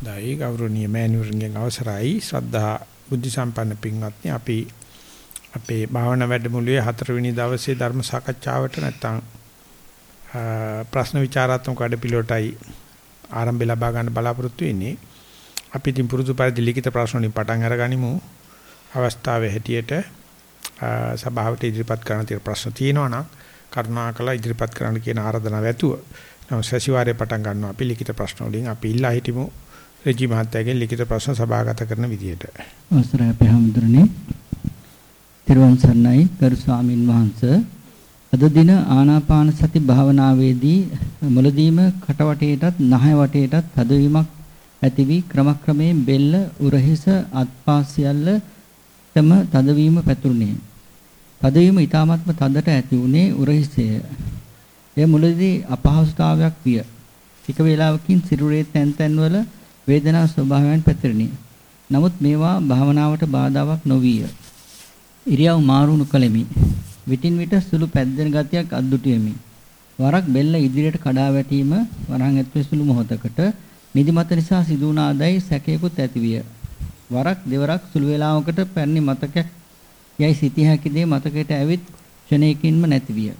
දෛ ගෞරවනීය මෑණිවරුන්ගෙන් අවසරයි ශ්‍රද්ධා බුද්ධ සම්පන්න පින්වත්නි අපි අපේ භාවනා වැඩමුළුවේ හතරවෙනි දවසේ ධර්ම සාකච්ඡාවට නැත්තම් ප්‍රශ්න විචාරාත්මක වැඩපිළිවෙලටයි ආරම්භය ලබා ගන්න බලාපොරොත්තු වෙන්නේ. අපි ඉතින් පුරුදු පරිදි ලිඛිත ප්‍රශ්න වලින් පටන් අරගනිමු. අවස්ථාවේ හැටියට සභාවට ඉදිරිපත් කරන්න තියෙන ප්‍රශ්න තියෙනවා නම් කරුණාකරලා ඉදිරිපත් කරන්න කියන ආරාධනාව ඇතුව නම සැසිවාරයේ පටන් ගන්නවා අපි ලිඛිත ප්‍රශ්න වලින් අපි ඉල්ලා හිටමු රජි මහත්තයාගෙන් ලිඛිත ප්‍රශ්න සභාගත කරන විදියට. අවසරයි අපේ හැමදෙරනේ. තිරුවන් සරණයි ගරු ස්වාමින් වහන්සේ. අද දින ආනාපාන සති භාවනාවේදී මුලදීම කටවටේටත් නහය වටේටත් තදවීමක් ඇති වී ක්‍රමක්‍රමයෙන් බෙල්ල උරහිස අත්පා සියල්ලටම තදවීම පැතුරුනේ. තදවීම ඊ타මත්ම තදට ඇති වුණේ උරහිසය. එය මුලදී අපහසුතාවයක් විය. ටික වේලාවකින් සිරුරේ තැන් තැන්වල වේදනා ස්වභාවයන් පැතිරිණි. නමුත් මේවා භාවනාවට බාධාවක් නොවිය. ඉරියව් මාරුණු කලෙමි. විටින් විට සුළු පැද්දෙන ගතියක් අද්දුටියෙමි. වරක් බෙල්ල ඉදිරියට කඩා වැටීම වරහන් ඇතුලේ සුළු මොහොතකට නිදිමත නිසා සිදු වුණාදයි සැකයකුත් ඇතිවිය. වරක් දෙවරක් සුළු වේලාවකට පැරණි මතකයක් යයි සිටිය හැකි දේ මතකයට ඇවිත් ක්ෂණයකින්ම නැතිවිය.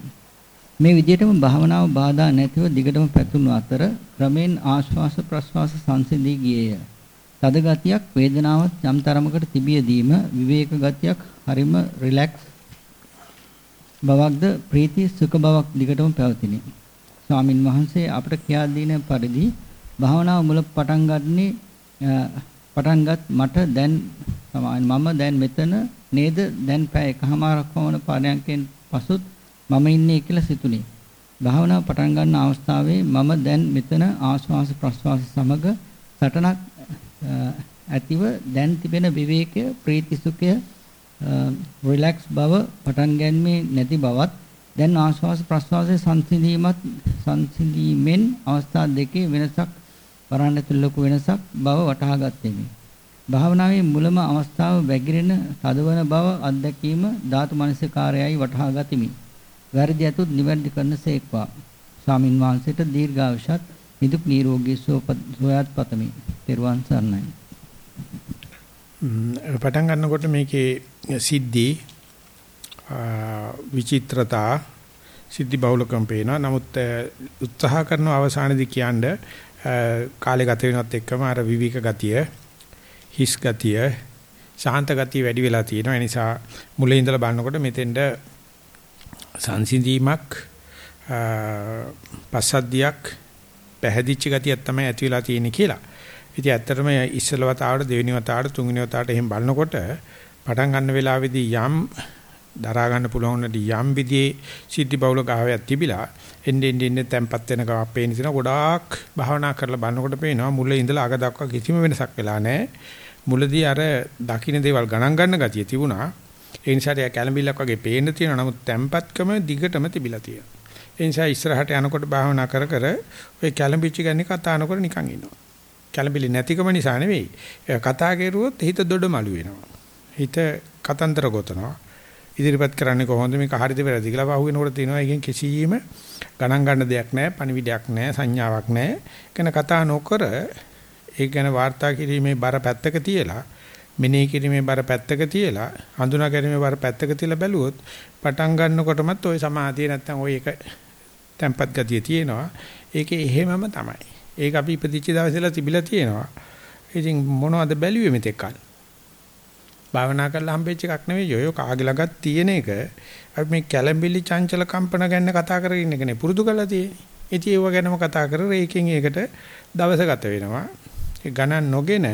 මේ විදිහටම භාවනාව බාධා නැතිව දිගටම පැතුණු අතර ක්‍රමෙන් ආශ්වාස ප්‍රශ්වාස සංසිඳී ගියේය. තද ගතියක් වේදනාවක් යම් තරමකට තිබියදීම විවේක ගතියක් හරිම රිලැක්ස් බවක්ද ප්‍රීති සුඛ බවක් දිගටම පැවතිනි. ස්වාමින් වහන්සේ අපට කියා දෙන පරිදි භාවනාව මුල පටන් ගන්නේ පටන්ගත් මට දැන් මම දැන් මෙතන නේද දැන් පැය එකමාරක් වමන පාරයන්කෙන් පසුත් මම ඉන්නේ කියලා සිතුනේ. භාවනාව පටන් ගන්න අවස්ථාවේ මම දැන් මෙතන ආශ්වාස ප්‍රශ්වාස සමග සටනක් ඇතිව දැන් තිබෙන විවේකය ප්‍රීති සුඛය රිලැක්ස් බව පටන් ගැනීමේ නැති බවත් දැන් ආශ්වාස ප්‍රශ්වාසයේ සංසිඳීමත් සංසිඳීමෙන් අවස්ථා දෙකේ වෙනසක් වරන් ඇතුළේ ලොකු වෙනසක් බව වටහා ගත්තෙමි. භාවනාවේ මුලම අවස්ථාව වැగిරෙන තදවන බව අත්දැකීම ධාතු මනසිකාරයයි වටහා ගතිමි. වැරදි අතුත් නිවැරදි කරනසේක්වා. ස්වාමින් වහන්සේට දීර්ඝායුෂත් නිදුක් නිරෝගී සුවපත් පතමි. තෙරුවන් සරණයි. පටන් ගන්නකොට මේකේ සිද්ධි විචිත්‍රතා සිද්ධි බහුලකම් පේනවා. නමුත් උත්සාහ කරන අවසානයේදී කියන්නේ කාලේ ගත වෙනවත් එක්කම අර විවික ගතිය, හිස් ගතිය, ශාන්ත ගතිය වැඩි වෙලා තියෙනවා. ඒ නිසා මුලින් ඉඳලා බලනකොට මෙතෙන්ද සංසිඳීමක් පසද්දියක් පැහැදිච්ච ගතියක් තමයි ඇති වෙලා තියෙන්නේ කියලා. ඉතින් ඇත්තටම ඉස්සල වතාවට දෙවෙනි වතාවට තුන්වෙනි වතාවට එහෙම බලනකොට පටන් ගන්න වෙලාවේදී යම් දරා ගන්න පුළුවන් යම් විදිහේ සිද්ධි බහුල ගාවයක් තිබිලා එන්නේ එන්නේ තැම්පත් වෙන ගාවක් පේන ඉතින ගොඩාක් භාවනා කරලා බලනකොට පේනවා මුල ඉඳලා අග දක්වා කිසිම වෙනසක් වෙලා නැහැ. මුලදී අර දකින්න දේවල් ගණන් ගන්න ගතිය තිබුණා. ඒ නිසා ඒ කැළඹිල්ලක් වගේ පේන්න තියෙනවා. නමුත් තැම්පත්කම දිගටම තිබිලා තියෙනවා. ඒ නිසා ඉස්සරහට යනකොට භාවනා කර කර ඔය කැළඹිච්ච ගන්නේ කතා නොකර නිකන් ඉන්නවා. කැළඹිලි නැතිකම නිසා නෙවෙයි. කතා කරුවොත් හිත දොඩමලු වෙනවා. හිත කතන්දර ගොතනවා. ඉදිරිපත් කරන්නේ කොහොමද මේක හරිද වැරදිද කියලා පහුවෙනකොට තියෙනවා එකෙන් කිසියම් ගණන් ගන්න දෙයක් නැහැ පණිවිඩයක් නැහැ සංඥාවක් නැහැ කියන කතා නොකර ඒක ගැන වාර්තා කිරීමේ බර පැත්තක තියලා මෙනෙහි කිරීමේ බර පැත්තක තියලා හඳුනා ගැනීමේ බර පැත්තක තියලා බැලුවොත් පටන් ගන්නකොටමත් ওই සමාධිය නැත්තම් ওই එක tempat ගතිය තියෙනවා ඒකේ එහෙමම තමයි ඒක අපි ඉපදිච්ච දවසේලා තිබිලා තියෙනවා ඉතින් මොනවද බැලුවේ මෙතෙක් කල් භාවනා කරලා හම්බෙච්ච එකක් නෙවෙයි ඔය කාගේ ළඟත් තියෙන එක අපි මේ කැළඹිලි චංචල කම්පන ගැන කතා කරගෙන ඉන්න එකනේ පුරුදු කරලා තියෙන්නේ ඉතින් ඒව ගැනම කතා කරලා ඒකෙන් ඒකට දවස ගත වෙනවා ඒ ගණන් නොගෙන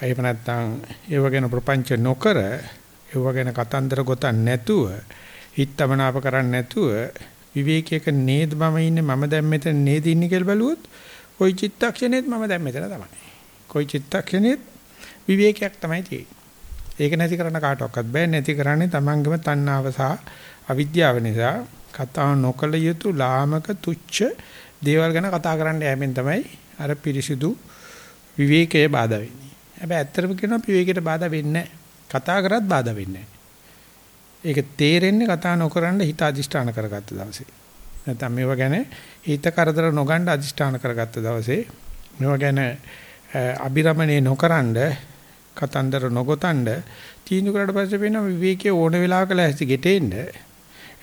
එහෙම නැත්නම් ඒව ගැන ප්‍රපංච නොකර ඒව ගැන කතන්දර ගොතන්න නැතුව හිතමනාප කරන්නේ නැතුව විවේකයක නේද මම ඉන්නේ මම දැන් මෙතන නේද ඉන්නේ කියලා බැලුවොත් ওই චිත්තක්ෂණෙත් මම දැන් මෙතන තමයි. કોઈ චිත්තක්ෂණෙත් විවේකයක් තමයි තියෙන්නේ. ඒක නැති කරන්න කාටවත් බෑ නැති කරන්නේ තමන්ගේම තණ්හාව සහ අවිද්‍යාව නිසා කතා නොකළ යුතු ලාමක තුච්ච දේවල් ගැන කතා කරන්න යෑමෙන් තමයි අර පිරිසිදු විවේකයේ බාධා වෙන්නේ. හැබැයි ඇත්තටම කියනවා විවේකයට බාධා වෙන්නේ කතා කරත් බාධා වෙන්නේ ඒක තේරෙන්නේ කතා නොකරන හිත අදිෂ්ඨාන කරගත්ත දවසේ. නැත්නම් මේව ගැන හිත කරදර නොගන්න අදිෂ්ඨාන කරගත්ත දවසේ මේව ගැන අබිරමණේ නොකරනද කතන්දර නොගොතනද තීන්දුව කරලා පස්සේ වෙන විවේකයේ ඕන වෙලාවක ලැස්ති ගෙටෙන්න.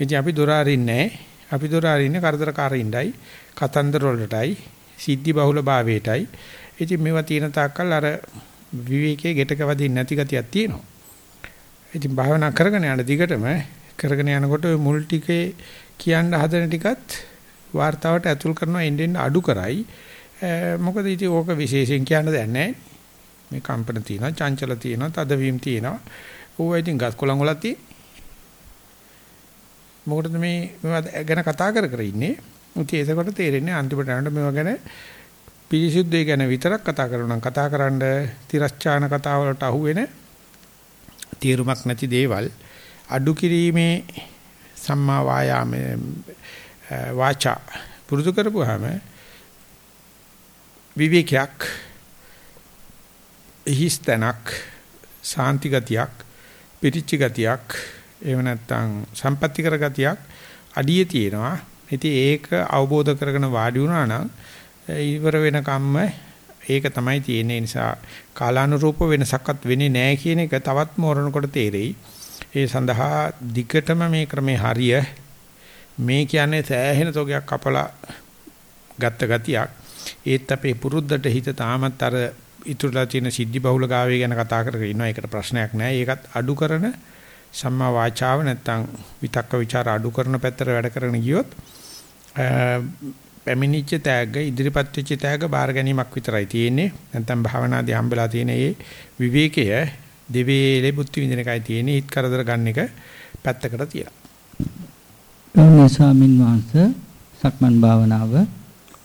ඉතින් අපි දොර අරින්නේ අපි දොර අරින්නේ කරදරකාරින්ඩයි කතන්දර වලටයි සිද්ධි බහුල භාවයටයි. ඉතින් මේවා තියෙන තාක්කල් අර විවේකයේ ගෙටක වදින්න නැති ගතියක් තියෙනවා. ඉතින් භාවනා කරගෙන යන දිගටම කරගෙන යනකොට ওই මුල් ටිකේ කියන්න හදන ටිකත් වார்த்தාවට ඇතුල් කරනවා එන්නෙන් අඩු කරයි. මොකද ඉතින් ඕක විශේෂයෙන් කියන්න දෙයක් නැහැ. මේ කම්පන තියෙනවා, චංචල තියෙනවා, තදවීම තියෙනවා. ඕවා ඉතින් ගස් කොළන් වල තියෙන. මොකටද මේ මේවා ගැන කතා කර කර ඉන්නේ? උතින් ඒකට තේරෙන්නේ අන්තිමට යනකොට මේවා ගැන පිරිසුද්ධය ගැන විතරක් කතා කරනවා නම් කතා කරන්න තිරස්චාන කතා වලට අහුවෙන තීරුමක් නැති දේවල් අඩු කිරීමේ සම්මා වායාමයේ වාචා පුරුදු කරපුවාම විවේකයක් හිස්තනක් සාන්ති ගතියක් පිටිච්ච ගතියක් එහෙම නැත්නම් සම්පත්‍ති කර ගතියක් අඩියේ තියෙනවා. ඉතින් ඒක අවබෝධ කරගෙන වාඩි වුණා නම් ඉවර වෙන කම්ම ඒක තමයි තියෙන්නේ නිසා කාලානුරූප වෙනසක්වත් වෙන්නේ නැහැ කියන එක තවත් මෝරණකොට තේරෙයි. ඒ සඳහා දිගටම මේ ක්‍රමේ හරිය මේ කියන්නේ සෑහෙන තෝගයක් කපලා ගත්ත ගතියක්. ඒත් අපේ පුරුද්දට හිත තාමත් අර ඉතුරුලා තියෙන සිද්ධි බහුල ගාවේ ගැන කතා කරගෙන ඉන්නවා. ඒකට ප්‍රශ්නයක් නැහැ. ඒකත් අඩු කරන සම්මා වාචාව නැත්තම් විතක්ක ਵਿਚාර අඩු කරන පැත්තට වැඩ කරගෙන ගියොත් පැමිණිච්ච තෑග්ග ඉදිරිපත් වෙච්ච තෑග්ග බාර ගැනීමක් විතරයි තියෙන්නේ. නැත්නම් භාවනාදී හම්බෙලා තියෙන මේ විවේකය දෙවේලේ බුද්ධ විඳින එකයි තියෙන්නේ. හිත කරදර ගන්න එක පැත්තකට තියලා. ගෞරවනීය ස්වාමින් වහන්සේ සක්මන් භාවනාව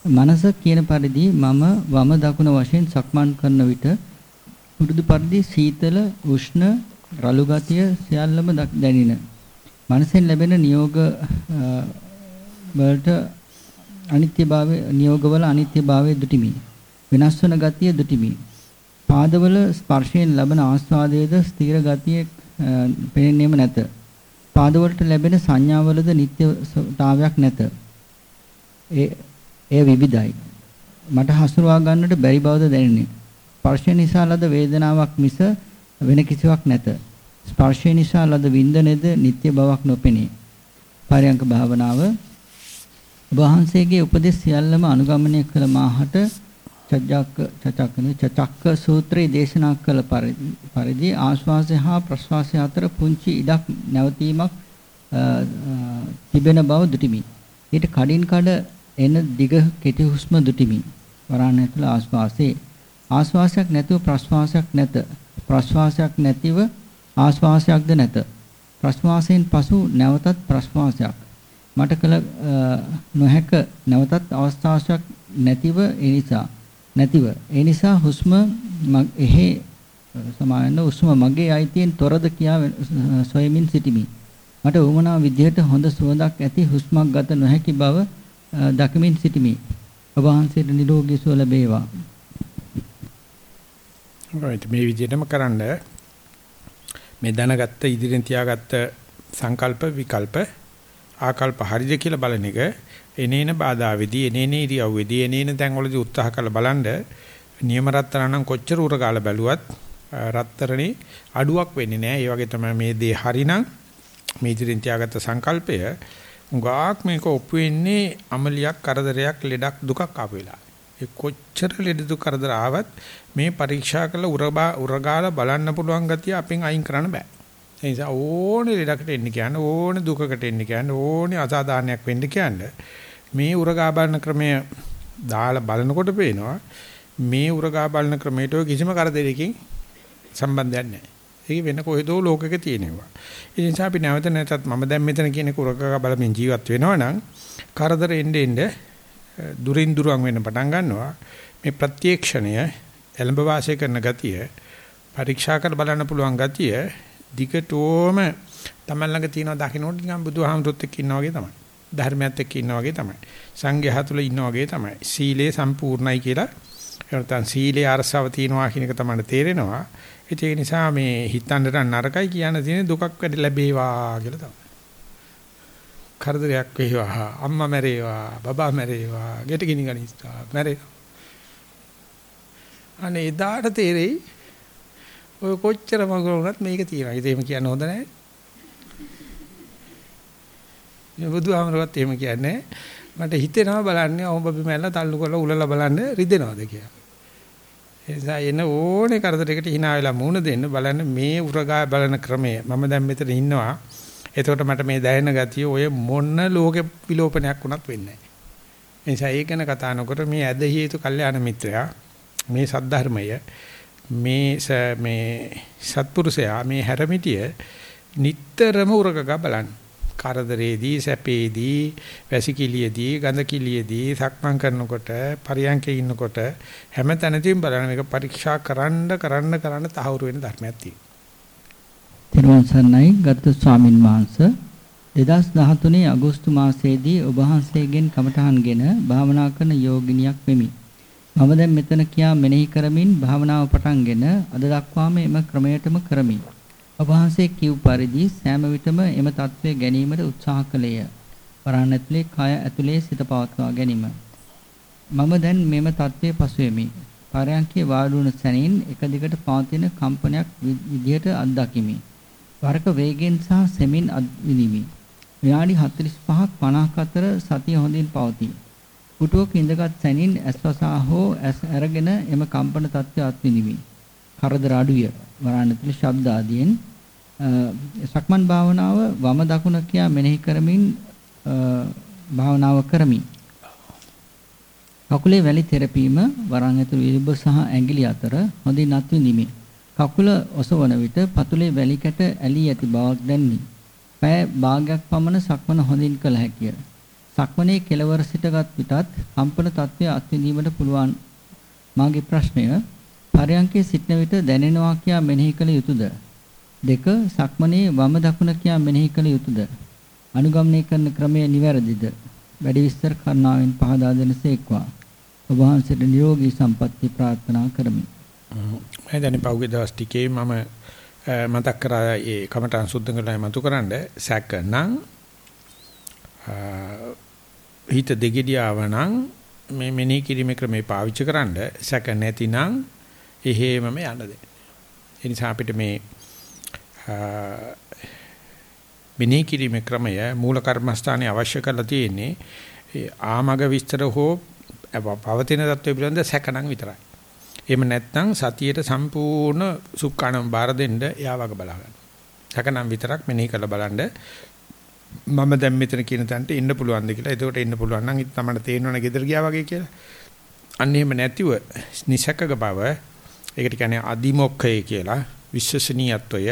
මනස කියන පරිදි මම වම දකුණ වශයෙන් සක්මන් කරන විට පුරුදු පරිදි සීතල උෂ්ණ රළු ගතිය සියල්ලම දැනින. මනසෙන් ලැබෙන නියෝග වලට අනිත්‍යභාවය නියෝගවල අනිත්‍යභාවය දුටිමි. වෙනස් වන ගතිය දුටිමි. පාදවල ස්පර්ශයෙන් ලබන ආස්වාදයේද ස්ථිර ගතිය පෙනෙන්නේම නැත. පාදවලට ලැබෙන සංඥාවලද නිත්‍යතාවයක් නැත. ඒ එය විවිධයි. මට හසුරවා ගන්නට බැරි බවද දැනෙන්නේ. ස්පර්ශය නිසා ලද වේදනාවක් මිස වෙන කිසිවක් නැත. ස්පර්ශය නිසා ලද වින්දනයේද නිත්‍ය බවක් නොපෙනේ. පරයන්ක භාවනාව වහන්සේගේ උපදෙස් සියල්ලම අනුගමනය කළ මාහට චජ්ජක්ක චචක්කන චචක්ක සූත්‍රයේ දේශනා කළ පරිදි ආශ්වාසය හා ප්‍රශ්වාසය අතර පුංචි ඉඩක් නැවතීමක් තිබෙන බව දුටිමි. ඊට කඩින් කඩ එන දිග කෙටි හුස්ම දුටිමි. වරණ ඇතුළ ආශ්වාසයේ ආශ්වාසයක් නැතුව ප්‍රශ්වාසයක් නැත. ප්‍රශ්වාසයක් නැතිව ආශ්වාසයක්ද නැත. ප්‍රශ්වාසයෙන් පසු නැවතත් ප්‍රශ්වාසයක්. මට කළ නොහැක නැවතත් අවස්ථාවක් නැතිව ඒ නිසා. නැතිව. ඒ නිසා හුස්ම එහෙ සමායන හුස්ම මගේ අයිතියෙන් තොරද කියා සොයමින් සිටිමි. මට වමනා විදිහට හොඳ සුවඳක් ඇති හුස්මක් ගත නොහැකි බව දකිමින් සිටිමි. ඔබ වහන්සේට නිරෝගී සුව ලැබේවා. right මේ විදිහටම කරන්න. මේ දැනගත්ත ඉදිරියෙන් තියාගත්ත සංකල්ප විකල්ප ආකල්ප හරිද කියලා බලන එක එනේන බාධාවේදී එනේන ඉරියව්වේදී එනේන තැන්වලදී උත්සාහ කරලා බලන්න නියම රත්තරන් නම් කොච්චර උරගාලා බැලුවත් රත්තරනේ අඩුවක් වෙන්නේ නැහැ. ඒ වගේ තමයි මේ දේ හරිනම් මේ ඉදිරියෙන් තියාගත්ත සංකල්පය උගාක් මේක ඔප්පු වෙන්නේ අමලියක් කරදරයක් ලෙඩක් දුකක් ආපු වෙලාවේ. ඒ කොච්චර ලෙඩ දුක් කරදර ආවත් මේ පරීක්ෂා කරලා උරගාලා බලන්න පුළුවන් ගතිය අපෙන් අයින් කරන්න බෑ. ඒ නිසා ඕනේ ලෙඩකට එන්න කියන්නේ ඕනේ දුකකට එන්න කියන්නේ ඕනේ අසාධාරණයක් වෙන්න කියන්නේ මේ උරගා බලන ක්‍රමය දාලා බලනකොට පේනවා මේ උරගා බලන ක්‍රමයට කිසිම කරදරයකින් සම්බන්ධයක් නැහැ. ඒක වෙන කොහෙදෝ ලෝකෙක තියෙනවා. ඒ නිසා අපි නැවත නැතත් මම දැන් මෙතන කියන උරගා බලමින් ජීවත් වෙනවා නම් කරදර එන්න එන්න දුරින් දුරන් වෙන්න පටන් ගන්නවා. මේ ප්‍රත්‍යක්ෂණය එළඹ වාසය කරන ගතිය පරීක්ෂා කර බලන්න පුළුවන් ගතිය දිගටම තමන් ළඟ තියෙනවා දකින්නට නිකන් බුදුහාමුදුරුත් එක්ක ඉන්නා වගේ තමයි. ධර්මයත් එක්ක ඉන්නා වගේ තමයි. සංඝයා තුල ඉන්නා වගේ තමයි. සීලය සම්පූර්ණයි කියලා එනතන් සීලේ අරසව තියනවා කියන එක තමයි තේරෙනවා. ඒක නිසා මේ හිතන්නට නරකයි කියන තියෙන දුකක් වැඩි ලැබේවා කියලා තමයි. කරදරයක් වේවා අම්මා මැරේවා බබා මැරේවා ගෙට ගිනි ගනිස්සා මැරේවා අනේ එදාට තේරෙයි ඔය කොච්චර මගුල වුණත් මේක තියෙනවා. ඒක එහෙම කියන්න හොඳ නැහැ. මේ බුදුහාමරවත් එහෙම කියන්නේ මට හිතෙනවා බලන්නේ ඔබ බිමැල්ල තල්ලු කරලා උලලා බලන්න රිදෙනවද කියලා. ඒ නිසා එන ඕනේ කරදරයකට hina වෙලා මුණ දෙන්න බලන්න මේ උරගා බලන ක්‍රමය මම දැන් මෙතන ඉන්නවා. එතකොට මට මේ දැනෙන ගතිය ඔය මොන ලෝකෙ විලෝපනයක් වුණත් වෙන්නේ නැහැ. ඒ නිසා ඒක ගැන කතා නොකර මේ ඇදහිය යුතු කල්යාණ මිත්‍රයා මේ සද්ධර්මය මේ මේ සත්පුරුෂයා මේ හැරමිටිය නිටතරම උරගා බලන්න. කරදරේදී සැපේදී වැසිකිළියේදී ගඳකිළියේදී සක්මන් කරනකොට පරියන්කේ ඉන්නකොට හැම තැනදීම බලන මේක පරීක්ෂා කරන්න කරන්න කරන්න තහවුරු වෙන ධර්මයක් තියෙනවා. තිරුවන් සරණයි ගරු ස්වාමින් වහන්සේ 2013 අගෝස්තු මාසයේදී ඔබ වහන්සේගෙන් කමඨහන්ගෙන භාවනා කරන යෝගිනියක් වෙමි. මම දැන් මෙතන කියා මෙනෙහි කරමින් භාවනාව පටන්ගෙන අද දක්වාම එම ක්‍රමයටම කරමි. අවහන්සේ කිව් පරිදි සෑම විටම එම தત્ත්වය ගැනීමට උත්සාහ කළේය. වරණ ඇතුලේ කය ඇතුලේ සිත පවත්වා ගැනීම. මම දැන් මෙම தત્ත්වයේ පසුවෙමි. පරයන්කේ වාඩුණ සැනින් එක දිගට පවතින කම්පනයක් විදිහට අත්දකිමි. වරක වේගෙන් සහ සෙමින් අත්විඳිමි. විනාඩි 45ක් 50ක් අතර සතිය හොඳින් පවතී. පුටුවක ඉඳගත් සැනින් ඇස්වසා හෝ ඇස් අරගෙන එම කම්පන තත්ත්වය අත්විඳිමි. කරදර අඩුය. වරණ ඇතුලේ ශබ්ද ආදියෙන් සක්මන් භාවනාව වම දකුණ කියා මෙනෙහි කරමින් භාවනාව කරමි. කකුලේ වැලි තෙරපීම වරන් ඇතුළු ඉරිබ සහ ඇඟිලි අතර හොඳින් අත්විඳිමි. කකුල ඔසවන විට පතුලේ වැලි කැට ඇලී ඇති බවක් දැනිනි. පය භාගයක් පමණ සක්මන හොඳින් කළ හැකිය. සක්මනේ කෙලවර සිටගත් විටත් කම්පන තත්ත්වය අත්විඳීමට පුළුවන්. මාගේ ප්‍රශ්නය පරයන්කේ සිටන විට දැනෙනවා කියා මෙනෙහි කළ යුතුයද? දෙක සක්මනේ වම දකුණ කියා මෙනෙහි කළ යුතුයද? අනුගමනය කරන ක්‍රමය නිවැරදිද? වැඩි විස්තර කරනාවෙන් පහදා දෙනසේක්වා. ඔබ වහන්සේට නිරෝගී සම්පන්නිය ප්‍රාර්ථනා කරමි. මම දැන් පහුගිය දවස් ටිකේ මම මතක් කරා ඒ කමටහන් සුද්ධ කරලා මතුකරනද සැකනම් හිත දෙගිඩියාවනම් මේ මෙනෙහි කිරීමේ ක්‍රමේ පාවිච්චි කරන්න සැක නැතිනම් එහෙමම යන්න දෙන්න. ඒ නිසා අපිට මේ මෙනෙහි කිරීමේ ක්‍රමය මූල කර්මස්ථානයේ අවශ්‍ය කරලා තියෙන්නේ ආමග විස්තර හෝ පවතින தත්ත්වය පිළිබඳ සැකනම් විතරයි. එහෙම නැත්නම් සතියේට සම්පූර්ණ සුක්කාණම් බාර දෙන්න එයා වගේ බලා ගන්න. සැකනම් විතරක් මෙනෙහි කරලා බලන්න මම දැන් මෙතන කියන තැනට ඉන්න පුළුවන්ද කියලා. එතකොට ඉන්න පුළුවන් නම් තමයි තේරෙනවනේ ගෙදර ගියා වගේ කියලා. අන්න එහෙම නැතිව නිසකක බව ඒකට කියන්නේ අදිමොක්ඛය කියලා විශ්වසනීයත්වය.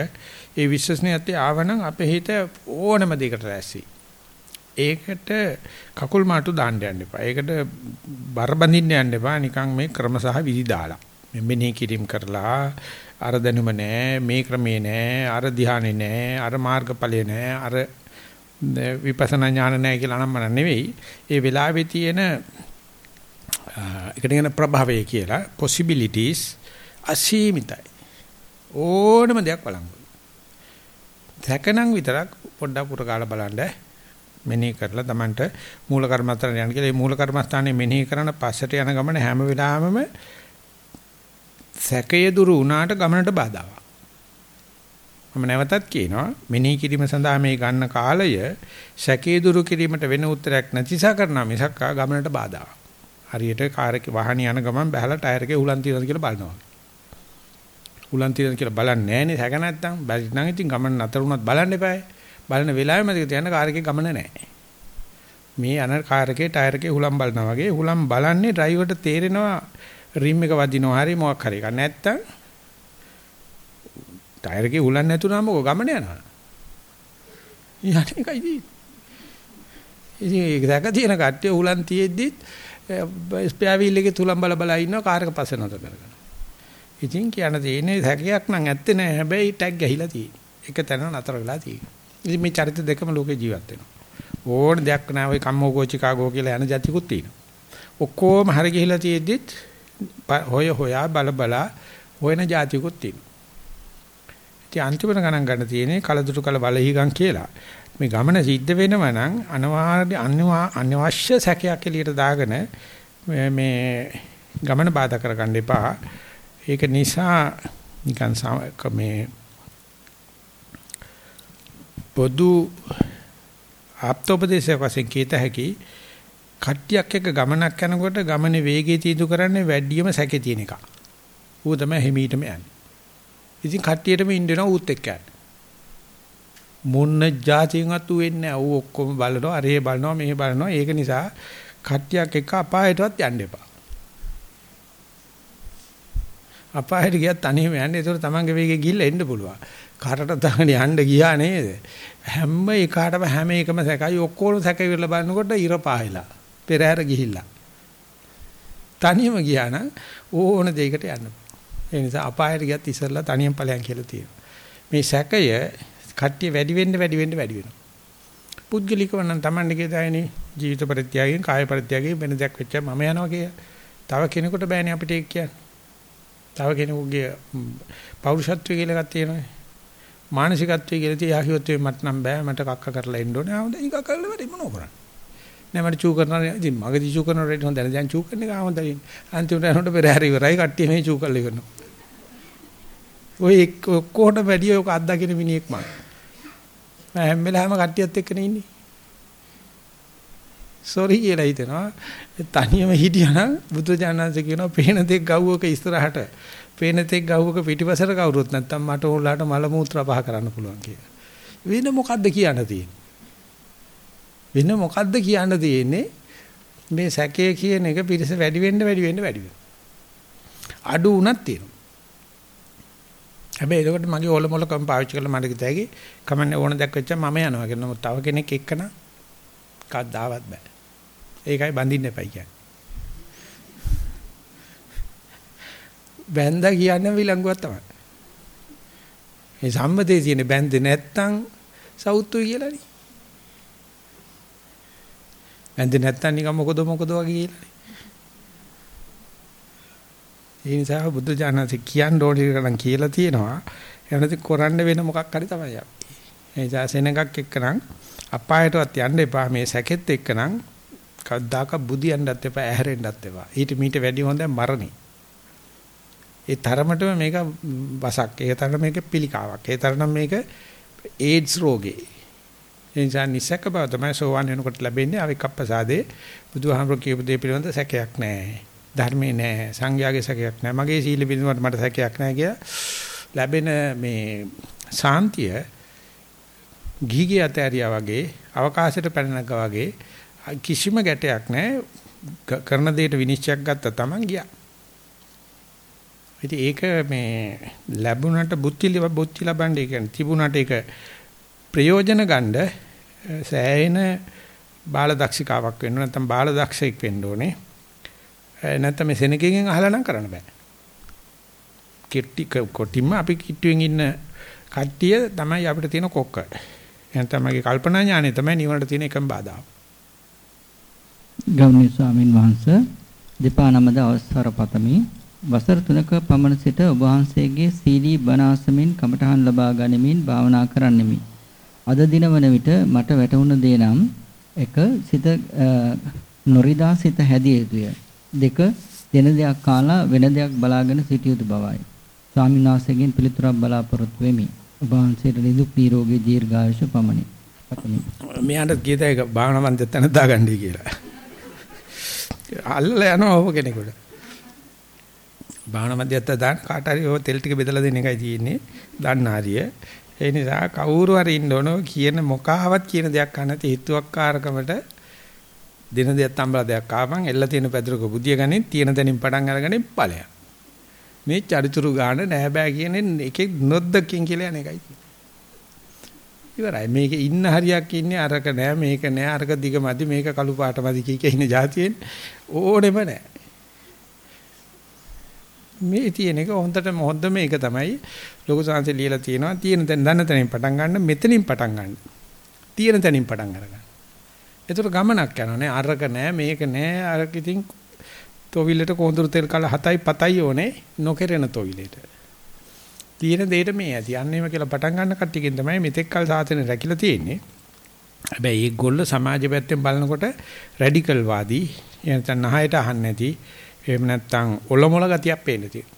ඒ විශ්වසනීයත්වය ආවනම් අපේ හිත ඕනම දෙයකට රැසි. ඒකට කකුල් මාටු දාන්න යන්න එපා. ඒකට බර බඳින්න යන්න එපා. නිකන් මේ ක්‍රම සහ විදි දාලා. මෙන්නේ කිරීම කරලා අර දැනුම නෑ, මේ ක්‍රමේ නෑ, අර ධ්‍යානෙ නෑ, අර මාර්ගඵලෙ නෑ, අර විපස්සනා ඥාන නෑ කියලා නම් මන නෙවෙයි. ඒ වෙලාවේ තියෙන එකට කියන ප්‍රභවය කියලා possibilities අසීමිතයි. ඕනම දෙයක් බලන්න. තැකනම් විතරක් පොඩ්ඩක් පුර කාලා බලන්න මෙනෙහි කරලා Tamanට මූල කර්මස්ථානට යන්න කියලා. මේ මූල කර්මස්ථානේ මෙනෙහි කරන පස්සට යන ගමන හැම වෙලාවෙම සැකය දුරු වුණාට ගමනට බාධාවක්. මම නැවතත් කියනවා මෙනෙහි කිරීම සඳහා මේ ගන්න කාලය සැකේ දුරු කිරීමට වෙන උත්තරයක් නැතිසා කරනවා මිසක් ගමනට බාධාවක්. හරියට කාර් එකේ වාහනේ යන ගමන් බහැලා ටයර් එකේ උලන් තියනද කියලා බලනවා. උලන් තියනද කියලා බලන්නේ නැහනේ හැක නැත්තම් බැරි නම් ඉතින් ගමන නතර වුණත් බලන්න එපායි. බලන වෙලාවෙම මතක තියන්න කාර් එකේ ගමන නැහැ. මේ අන කාර් එකේ ටයර් එකේ උලන් බලනවා වගේ උලන් බලන්නේ ඩ්‍රයිවර්ට තේරෙනවා රිම් එක වදිනවා හරි මොකක් හරි එකක් නැත්තම් ටයර් එකේ උලන් නැතුනම මොකෝ ගමන යනවා. යන්නේ එකයි ඉතින් ඒක දැක තියෙන කට්ටිය උලන් තියෙද්දිත් ස්පෙයා වීල් එකේ තුලම් බල බල ඉන්නවා කාර් එක පස්සේ නතර කරගෙන. ඉතින් කියන්න තියෙන්නේ හැකියක් නම් ඇත්තේ නැහැ. හැබැයි ටැග් ගහිලා තියෙන්නේ. එක තැන නතර වෙලා තියෙන්නේ. ඉතින් මේ චරිත දෙකම ලෝකේ ජීවත් වෙනවා. ඕන දෙයක් නැහැ ඔය කම්මෝගෝ චිකාගෝ කියලා යන જાතිකුත් තියෙනවා. ඔක්කොම හරි ගිහිලා තියෙද්දිත් හොය හොයා බල බල හොයන જાතිකුත් තියෙනවා. ඉතින් අන්තිමට ගණන් ගන්න තියෙන්නේ කලදුරු කල බලහිගම් කියලා. මේ ගමන සිද්ධ වෙනවා නම් අනිවාර්ය අනිවාර්ය සැකයක් එළියට දාගෙන මේ ගමන බාධා කරගන්න එපා. ඒක නිසා නිකන් මේ පොදු ආප්තෝපදේශයක් වශයෙන් කීත හැකි කට්ටියක් එක්ක ගමනක් යනකොට ගමනේ වේගය තීඳු කරන්නේ වැඩියම සැකේ තියෙන එක. ඌ තමයි හිමීටම යන්නේ. ඉතින් කට්ටියටම ඉන්න වෙනවා ඌත් එක්ක යන්න. මොන්න જાතියන්වත් ඌ වෙන්නේ නැහැ. ඌ ඔක්කොම බලනවා, අරේ බලනවා, මෙහෙ බලනවා. ඒක නිසා කට්ටියක් එක්ක අපායටවත් යන්න එපා. අපායට ගියත් තනියම යන්නේ. ඒතකොට තමන්ගේ වේගෙ ගිහිල්ලා එන්න පුළුවන්. කරට දාගෙන යන්න ගියා නේද? හැම එකකටම හැම එකම සැකයි ඔක්කොම සැක ඉවරලා බලනකොට ඉර පාහිලා. පෙරහැර ගිහිල්ලා. තනියම ගියා නම් ඕන දෙයකට යන්න. ඒ නිසා අපායට ගියත් ඉස්සෙල්ලා තනියම ඵලයන් කියලා තියෙනවා. මේ සැකය කට්ටිය වැඩි වෙන්න වැඩි වෙන්න වැඩි වෙනවා. පුද්ගලිකව නම් Tamande කියදායනේ ජීවිත පරිත්‍යාගයෙන් කාය පරිත්‍යාගයෙන් වෙන දෙයක් වෙච්ච මම යනවා කිය. තව කෙනෙකුට බෑනේ අපිට ඒක කියන්නේ. තව කෙනෙකුගේ පෞරුෂත්වය කියලා එකක් තියෙනවා. මානසිකත්වය කියලා තියා කිව්වොත් මට නම් බෑ මට කක්ක කරලා එන්න ඕනේ. ආවද ඊක කරලා වැඩි මොනව කරන්නේ? නෑ මට චූ කරනවා ඉතින් මගදී චූ කරනවා රෙඩි හොඳයි දැන් චූ කරන එක හොඳයි අන්තිමට යනකොට පෙරහැර ඉවරයි. කට්ටිය මේ චූ කරලා ඉවරනවා. ඔය කොහොට වැඩි ඔක අත්දකින්න මිනිහෙක් මම මම හැම වෙලාවෙම කට්ටියත් එක්කනේ ඉන්නේ. සෝරි කියලා හිතනවා. තනියම හිටියනම් බුදුජානනාංශ කියනවා පේන දෙක් ගව්වක ඉස්සරහට පේන දෙක් ගව්වක පිටිපසට කවුරුත් නැත්තම් මට ඕලාට මල මූත්‍රා පහ කරන්න පුළුවන් කියලා. වෙන මොකද්ද කියන්න තියෙන්නේ? වෙන මොකද්ද කියන්න තියෙන්නේ? මේ සැකය කියන එක පිරිස වැඩි වෙන්න වැඩි වෙන්න වැඩි වෙන්න අඩු උනක් තියෙනවා. හැබැයි ඒකට මගේ ඕල මොල කම් පාවිච්චි කරලා මට කිතෑගේ කමන්නේ ඕන දැක්වෙච්ච මම යනවා කියන නමුත් තව කෙනෙක් එක්කන කද්දාවත් බෑ. ඒකයි බඳින්න එපයි කියන්නේ. බැන්දා කියන්නේ විලංගුවක් තමයි. මේ සම්මතයේ තියෙන බැන්දේ නැත්තම් සෞතුයි කියලානේ. ඇඳ නැත්තම් නිකන් මොකද මොකද වගේ කියලානේ. ඒ නිසා බුද්ධ ඥානසි කියන්න ඕනේ කරන් කියලා තියෙනවා. එනදි කරන්න වෙන මොකක් හරි තමයි අපි. ඒ නිසා සෙනඟක් එක්කනම් අපායටවත් යන්න එපා මේ සැකෙත් එක්කනම් කද්දාක බුදියන්නත් එපා ඇහැරෙන්නත් එපා. ඊට මීට වැඩි හොඳ මරණි. ඒ තරමටම මේක වසක්. ඒ තරම මේක පිළිකාවක්. ඒ තරම් මේක ඒඩ්ස් රෝගේ. ඒ නිසා නිසක බව තමයි සෝවන් වෙනකොට ලැබෙන්නේ අවිකප්පසාදේ බුදුහාමුදුරු කියපු දේ පිළිබඳ සැකයක් නැහැ. ධර්මේ නැහැ. සංඝයාගේ සැකයක් නැහැ. මගේ සීල පිළිබඳ මට සැකයක් නැහැ කියලා ලැබෙන මේ සාන්තිය ගීගේ අතෑරියා වගේ අවකාශයට පැනනගා වගේ කිසිම ගැටයක් නැහැ. කරන දෙයට විනිශ්චයක් ගත්තා තමන් ගියා. ඉතින් ඒක මේ ලැබුණට බුද්ධි බුද්ධි ලබන්නේ කියන්නේ තිබුණට ඒක ප්‍රයෝජන ගන්න සෑහෙන බාල දක්ෂිකාවක් වෙන්න නැත්නම් බාල දක්ෂයෙක් වෙන්න ඕනේ. නැත්නම් මේ සෙනගකින් අහලා නම් කරන්න බෑ. කිට්ටි කොටිම අපි කිට්ටුවෙන් ඉන්න කට්ටිය තමයි අපිට තියෙන කොක්ක. එහෙනම් මගේ කල්පනා ඥානෙ තමයි නිවනට තියෙන එකම බාධාව. ගෞරවනීය ස්වාමින් වහන්සේ දෙපා නමද අවස්ථාර පතමි. වසර 3ක පමණ සිට ඔබ වහන්සේගේ සීඩී බණාසමින් කමඨහන් ලබා ගනිමින් භාවනා කරන්නෙමි. අද දිනවන විට මට වැටහුණ දේ නම් එක සිත නොරිදා සිත හැදිය යුතුය. දෙක දෙන දෙයක් කාලා වෙන දෙයක් බලාගෙන සිටිය යුතු බවයි. ස්වාමීන් වහන්සේගෙන් පිළිතුරක් බලාපොරොත්තු වෙමි. ඔබ වහන්සේට නිදුක් නිරෝගී දීර්ඝායුෂ පමණි. මෙයාට කියත ඒක භාවනාවන් දෙතන දාගන්නයි කියලා. අල්ලලා යනවා ඔබ කෙනෙකුට. භාවනා මැදයත් දාන්න කාට හරි ඔය තෙල් ටික බෙදලා දෙන එකයි තියෙන්නේ. දන්න හරිය. ඒ නිසා කවුරු හරි ඉන්න ඕන කියන මොකාවත් කියන දෙයක් අහන්න හේතුවක්කාරකමට දින දෙයක් තම්බලා දෙයක් ආවම එල්ල තියෙන පැදුරක බුදිය ගන්නේ තියෙන තැනින් පටන් අරගෙන ඵලයක්. මේ චරිචුරු ගාන නෑ බෑ කියන්නේ එකේ නොද්දකින් කියලා යන එකයි. ඉවරයි. මේකේ ඉන්න හරියක් ඉන්නේ අරක නෑ මේක නෑ අරක දිගමදි මේක කළු පාටමදි කී කියන જાතියෙන් ඕනෙම නෑ. මේ තියෙන එක හොඳටම හොඳ මේක තමයි ලොකු සංසය ලියලා තියෙනවා. තියෙන තැන දන්න තැනින් පටන් ගන්න මෙතනින් පටන් ගන්න. තියෙන තැනින් පටන් අරගන්න. ඒතර ගමනක් යනවා නේ. අරක නෑ මේක නෑ. අරක ඉතින් තොවිලට කොඳුරු තෙල් කල 7යි 7යි ඕනේ නොකරන තොවිලට. තියෙන දෙයට මේ ඇති. අන්නේම කියලා පටන් ගන්න කට්ටියකින් තමයි මෙතෙක් කල සාසනේ රැකිලා තියෙන්නේ. හැබැයි ඒගොල්ල සමාජ පැත්තෙන් බලනකොට රැඩිකල් වාදී එනතන නහයට අහන්නේ නැති එහෙම නැත්නම් ඔලොමොල ගතියක් පේන්න තියෙනවා.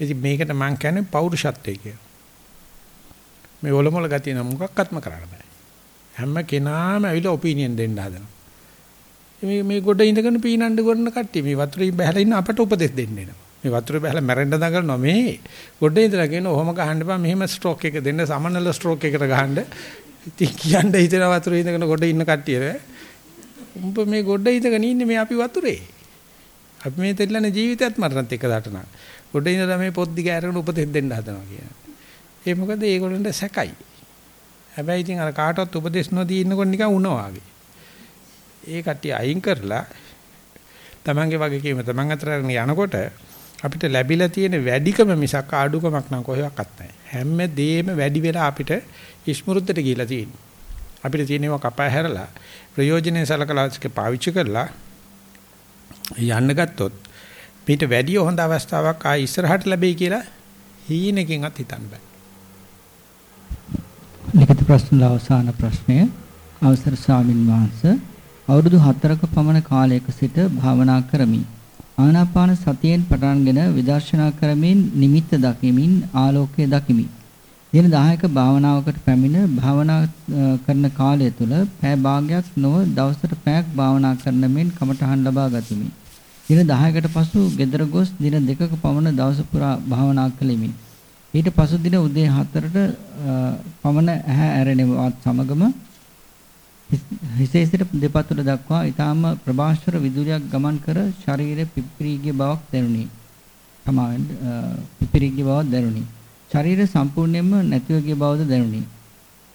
ඉතින් මේකට මම කියන්නේ පෞරුෂත්වය කියලා. මේ ඔලොමල ගතිය නම් මොකක්වත්ම කරන්න බෑ. හැම කෙනාම ඇවිල්ලා ඔපිනියන් දෙන්න හදනවා. මේ මේ ගොඩ ඉඳගෙන පීනන්න කරන කට්ටිය මේ වතුරේ බහැලා ඉන්න අපට උපදෙස් දෙන්න එනවා. මේ වතුරේ බහැලා මැරෙන්න දඟලනවා මේ ගොඩ ඉඳලා කියන ඔහොම ගහන්න බෑ මෙහෙම ස්ට්‍රෝක් එක දෙන්න සමනල ස්ට්‍රෝක් එකකට ගහන්න. ඉතින් කියන්න හිතන වතුරේ ඉඳගෙන ගොඩ ඉන්න කට්ටියට උඹ මේ ගොඩ ඉඳගෙන ඉන්නේ මේ අපි වතුරේ. අපි මේ දෙල්ලනේ ජීවිතයත් මරණත් එක දාටන. ගොඩ ඉඳලා මේ පොත් දිග අරගෙන උපදෙස් දෙන්න හදනවා කියන. ඒ මොකද ඒගොල්ලන්ට සැකයි. හැබැයි ඉතින් අර කාටවත් උපදෙස් නොදී ඉන්නකොට නිකන් උනවා වගේ. ඒ කට්ටිය අයින් කරලා තමන්ගේ වගකීම තමන් අතර යනකොට අපිට ලැබිලා තියෙන වැඩිකම මිසක් ආඩුකමක් නම් කොහෙවත් නැහැ. හැම දෙෙම වැඩි වෙලා අපිට ඉස්මෘතට ගිහිලා තියෙනවා. අපිට තියෙනවා කපා හැරලා ප්‍රයෝජනෙ සලකලා පාවිච්චි කරලා යන්න ගත්තොත් පිට වැඩි හොඳ අවස්ථාවක් ආ ඉස්සරහට ලැබෙයි කියලා හීනකින්වත් හිතන්න බෑ. ලිඛිත ප්‍රශ්න අවසාන ප්‍රශ්නය අවසර ස්වාමින් වහන්සේ අවුරුදු 4ක පමණ කාලයක සිට භාවනා කරමි. ආනාපාන සතියෙන් පටන්ගෙන විදර්ශනා කරමින් නිමිත්ත දකිමින් ආලෝකය දකිමි. දින 10ක භාවනාවකට පැමිණ භාවනා කරන කාලය තුල පැය භාගයක් නොව දවසට පැයක් භාවනා කරන මෙන් කමඨහන් ලබා ගතිමි. දින 10කට පසු ගෙදර ගොස් දින දෙකක පමණ දවස පුරා භාවනා කළෙමි. ඊට පසු දින උදේ 4ට පමණ ඇහැ ඇරෙනවත් සමගම හිසේ සිට දෙපතුල දක්වා ඊටාම ප්‍රභාස්වර විදුලියක් ගමන් කර ශරීරය පිපිරී ගිය බවක් දැනුනි. සමාවෙන් පිපිරී ගිය බවක් දැනුනි. ශරීරය සම්පූර්ණයෙන්ම නැතිව ගිය බවද දැනුනි.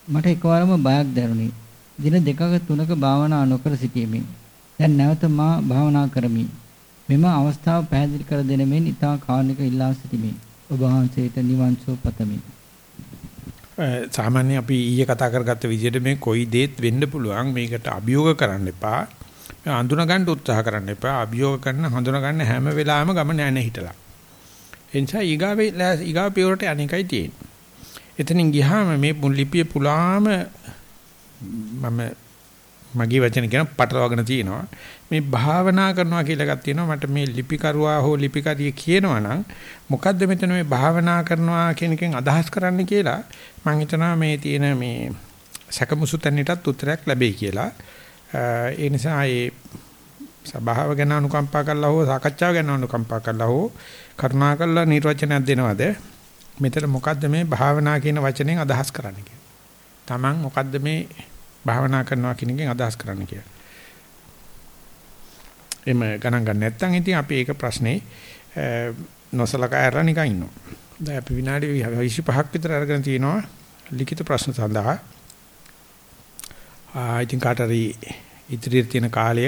මට එකවරම බයක් දැනුනි. දින දෙකක තුනක භාවනා නොකර සිටීමේ. දැන් නැවත මා භාවනා කරමි. මෙම අවස්ථාව පැහැදිලි කර දෙන මෙන් ඊටා කාරණික ඉල්ලා සිටිමි. ඔබ වහන්සේට නිවන් සුව පතමි. සාමාන්‍ය අපි ඊයේ කතා කරගත්ත විදිහට මේ කොයි දේත් වෙන්න පුළුවන් මේකට අභියෝග කරන්න එපා. අඳුන ගන්න උත්සාහ කරන්න එපා. අභියෝග කරන හඳුන ගන්න හැම වෙලාවෙම ගම නැණ හිටලා. එනිසා ඊගාවේ ඊගාව පියවරට අනේකයි තියෙන්නේ. එතනින් ගියාම මේ ලිපිය පුලාම මම මගේ වචන කියන පටලවාගෙන තියෙනවා. මේ භාවනා කරනවා කියලා එකක් තියෙනවා. මට මේ ලිපිකරුවා හෝ ලිපිකාරිය කියනවා නම් මොකද්ද මෙතන මේ භාවනා කරනවා කියන එකෙන් අදහස් කරන්න කියලා මම හිතනවා මේ තියෙන මේ සැකමුසු තැන්නටත් උත්තරයක් ලැබෙයි කියලා. ඒ නිසා ඒ සභාව ගැන අනුකම්පා කරලා හෝ සාකච්ඡාව ගැන අනුකම්පා කරලා හෝ කරුණා කරලා නිර්වචනයක් දෙනවද? මෙතන මොකද්ද මේ භාවනා කියන වචනෙන් අදහස් කරන්නේ කියලා. Taman මොකද්ද මේ භාවනා කරනවා කියන එකෙන් අදහස් කරන්න කියලා. එම ගණන් ගන්න නැත්නම් ඉතින් අපි ඒක ප්‍රශ්නේ නොසලකා අරලා නිකන් ඉන්නවා. දැන් අපි විනාඩි 25ක් විතර අරගෙන තිනවා ලිඛිත ප්‍රශ්න සඳහා. ආ ඉතින් කාටරි ඉදිරියේ තියෙන කාලය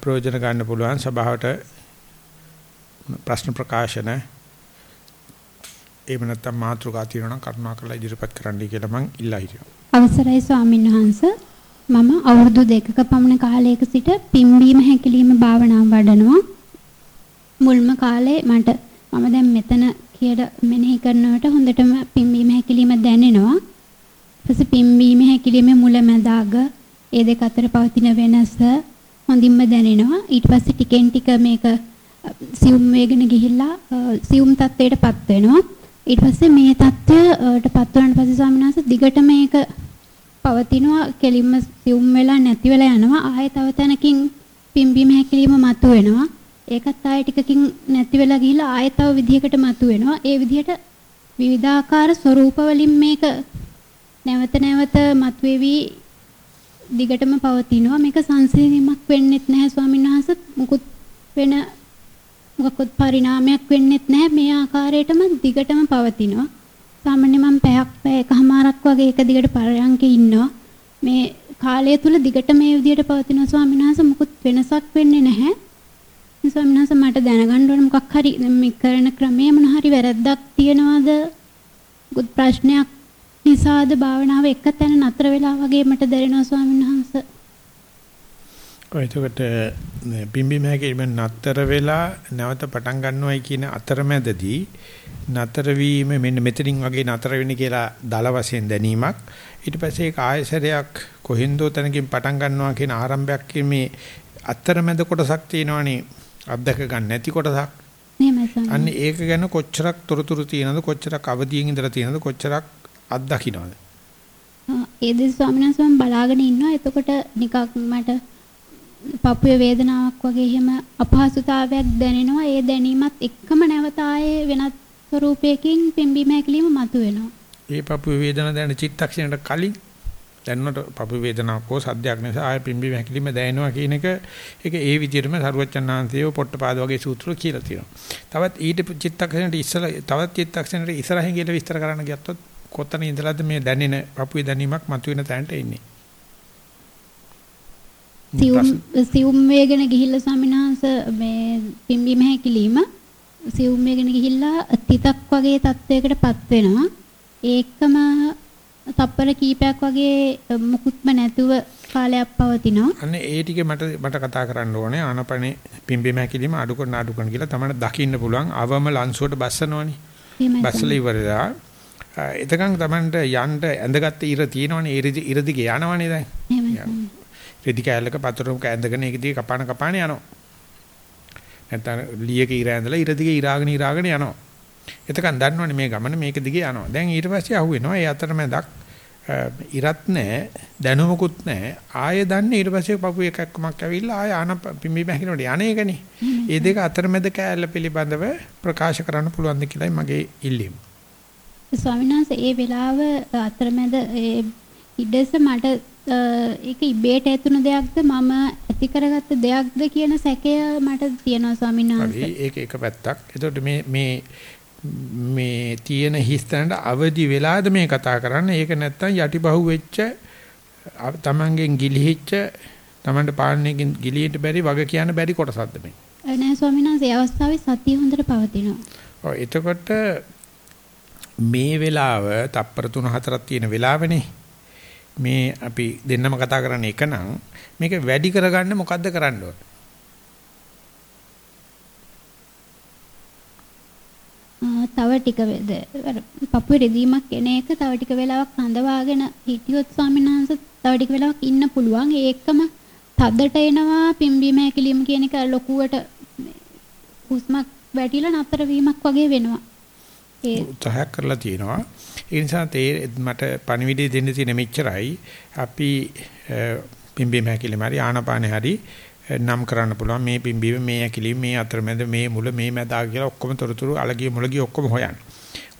ප්‍රයෝජන ගන්න පුළුවන් සභාවට ප්‍රශ්න ප්‍රකාශන එහෙම නැත්නම් මාතෘකා තියෙනවා නම් කරුණාකරලා ඉදිරිපත් කරන්නයි කියලා මම ඉල්ලා හිටියා. අවසරයි ස්වාමීන් වහන්සේ මම අවුරුදු දෙකක පමණ කාලයක සිට පිම්බීම හැකිලිම භාවනාව වඩනවා. මුල්ම කාලේ මට මම දැන් මෙතන කියලා මෙනෙහි කරනකොට හොඳටම පිම්බීම හැකිලිම දැනෙනවා. ඊපස්සේ පිම්බීම හැකිලිමේ මුල මැද අග ඒ දෙක අතර පවතින වෙනස හොඳින්ම දැනෙනවා. ඊට පස්සේ ටිකෙන් ටික මේක සියුම් වේගන ගිහිල්ලා සියුම් තත්ත්වයටපත් වෙනවා. ඊට පස්සේ මේ தත්ත්වයටපත් වුණාට පස්සේ ස්වාමීන් වහන්සේ දිගට මේක පවතිනවා කෙලින්ම සියුම් වෙලා නැති වෙලා යනවා. ආයෙ තව තැනකින් පිම්බීම හැකිලිම මතු වෙනවා ඒකත් ආයෙ ටිකකින් නැති වෙලා ගිහිල්ලා ආයෙ තව විදිහකට මතු වෙනවා ඒ විදිහට විවිධාකාර ස්වરૂප වලින් මේක නැවත නැවත මතුවේවි දිගටම පවතිනවා. මේක සංසිඳීමක් වෙන්නෙත් නැහැ ස්වාමීන් වහන්සේ. මුකුත් වෙන මොකක්වත් පරිණාමයක් වෙන්නෙත් නැහැ මේ ආකාරයටම දිගටම පවතිනවා සාමාන්‍ය මම පැයක් පැය එකමාරක් වගේ එක දිගට පරයන්කේ ඉන්නවා. මේ කාලය තුල දිගට මේ විදිහට පවතින ස්වාමීන් වහන්සේ මුකුත් වෙනසක් වෙන්නේ නැහැ. ස්වාමීන් වහන්සේ මට දැනගන්න ඕන මොකක් හරි මේ කරන ක්‍රමයේ මොන හරි වැරද්දක් තියනවාද? මුකුත් ප්‍රශ්නයක් නිසාද භාවනාව එක තැන නතර වෙලා වගේ මට දැනෙනවා ස්වාමීන් වහන්සේ. එතකොට පිම්බි මහකෙම නතර වෙලා නැවත පටන් ගන්නවයි කියන අතරමැදදී නතර වීම මෙන්න මෙතනින් වගේ නතර වෙන්නේ කියලා දල වශයෙන් දැනීමක්. ඊට පස්සේ ඒක ආයසරයක් කොහෙන්දෝ තැනකින් පටන් ගන්නවා කියන ආරම්භයක් මේ අතරමැද කොටසක් තියෙනවනේ. අත්දක ගන්න නැති කොටසක්. අන්න ඒක ගැන කොච්චරක් තොරතුරු තියෙනවද? කොච්චරක් අවදියෙන් ඉඳලා තියෙනවද? කොච්චරක් අත්දකින්නවද? ඒ දෙස් ස්වාමීන් වහන්සේ බලාගෙන ඉන්නවා. එතකොට නිකක් මට පපුවේ වේදනාවක් වගේ එහෙම අපහසුතාවයක් දැනෙනවා. ඒ දැනීමත් එක්කම නැවත ආයේ වෙනත් ස්වරූපයකින් පිම්බීම හැකිලිම මතුවෙනවා. ඒ පපුවේ වේදනාව දැනෙන චිත්තක්ෂණයට කලින් දැන්නට පපු වේදනාවක් හෝ සද්දයක් නිසා ආය පිම්බීම හැකිලිම දැනෙනවා කියන එක ඒක ඒ විදිහටම සරුවචනාංශයේ පොට්ටපාද වගේ සූත්‍ර කියලා තියෙනවා. තවත් ඊට චිත්තක්ෂණයට ඉස්සලා තවත් චිත්තක්ෂණයට ඉස්සරහින් ගිහලා විස්තර කරන්න ගියොත් කොතන ඉඳලාද මේ දැනෙන පපුවේ දැනීමක් මතුවෙන තැනට එන්නේ. සියුම් සියුම් වේගන ගිහිල්ලා ස්වාමිනාංශ මේ පිම්බීම හැකිලිම සියුම් වේගන ගිහිල්ලා තිතක් වගේ තත්වයකටපත් වෙනවා. ඒකම තප්පර කීපයක් වගේ මුකුත්ම නැතුව කාලයක් පවතිනවා. අන්න ඒ ටික මට මට කතා කරන්න ඕනේ ආනපනේ පිම්බීම හැකිලිම අඩු කරන අඩු කරන කියලා තමයි දකින්න පුළුවන් අවම ලංසුවට බස්සනවනේ. බස්සලා ඉවරලා එතකන් Tamanට යන්න ඇඳගත්ත ඉර තියෙනවනේ ඉර ඉර දිගේ යනවනේ දැන්. එහෙමයි. රෙදි කෑල්ලක පතරක ඇඳගෙන ඒක දිගේ කපාන කපාන යනවා. නැත්නම් ලියක ඉර ඇඳලා ඉර දිගේ ඉරාගෙන ඉරාගෙන යනවා. එතකන් දන්නවනේ මේ ගමන මේක දිගේ යනවා. දැන් ඊට පස්සේ අහුවෙනවා ඒ අතරමැදක් ඉරත් නැහැ දැනුමකුත් නැහැ ආයෙ දන්නේ ඊට පස්සේ පපු එකක්මක් ඇවිල්ලා ආයෙ ආන පිම්බි බහිනකොට යන්නේකනේ. මේ දෙක අතරමැද කෑල්ල පිළිබඳව ප්‍රකාශ කරන්න පුළුවන්ද කියලායි මගේ ඉල්ලීම. ස්වාමීන් වහන්සේ ඒ වෙලාව අතරමැද ඒ ඉඩස මට ඒක ඉබේට ඇතුණු දෙයක්ද මම ඇති කරගත්ත දෙයක්ද කියන සැකය මට තියෙනවා ස්වාමීන් වහන්සේ. ඒක එක පැත්තක්. එතකොට මේ මේ මේ තියෙන හිස්තැනට අවදි වෙලාද මේ කතා කරන්නේ. ඒක නැත්තම් යටිබහුව වෙච්ච තමන්ගෙන් ගිලිහිච්ච තමන්ට පාන්නේකින් ගිලිහිට බැරි වග කියන්න බැරි කොටසක්ද මේ. නෑ ස්වාමීන් වහන්සේ අවස්ථාවේ සතිය හොඳට පවතිනවා. ඔව් එතකොට මේ වෙලාව තප්පර 3-4ක් තියෙන වෙලාවනේ. මේ අපි දෙන්නම කතා කරන්නේ එක නම් මේක වැඩි කරගන්න මොකද්ද කරන්න ඕනේ? තව ටික පපුවේ රෙදීමක් එන එක තව ටික වෙලාවක් හඳවාගෙන හිටියොත් ස්වාමීන් වහන්සේ තව ටික වෙලාවක් ඉන්න පුළුවන්. ඒකම තදට එනවා පිම්බීම හැකිලිම කියන එක ලොකුවට හුස්මක් වැටිලා නතර වීමක් වගේ වෙනවා. ඒ උත්සාහයක් කරලා තියෙනවා ඒ නිසා තේ මට පණිවිඩය දෙන්න තියෙන මෙච්චරයි අපි පිම්බීම හැකිලිම හරි ආනපානේ හරි නම් කරන්න පුළුවන් මේ පිම්බීම මේ ඇකිලිම මේ අතරමැද මේ මුල මේ මැදා කියලා ඔක්කොම තොරතුරු අලගිය මුලගිය ඔක්කොම හොයන්න.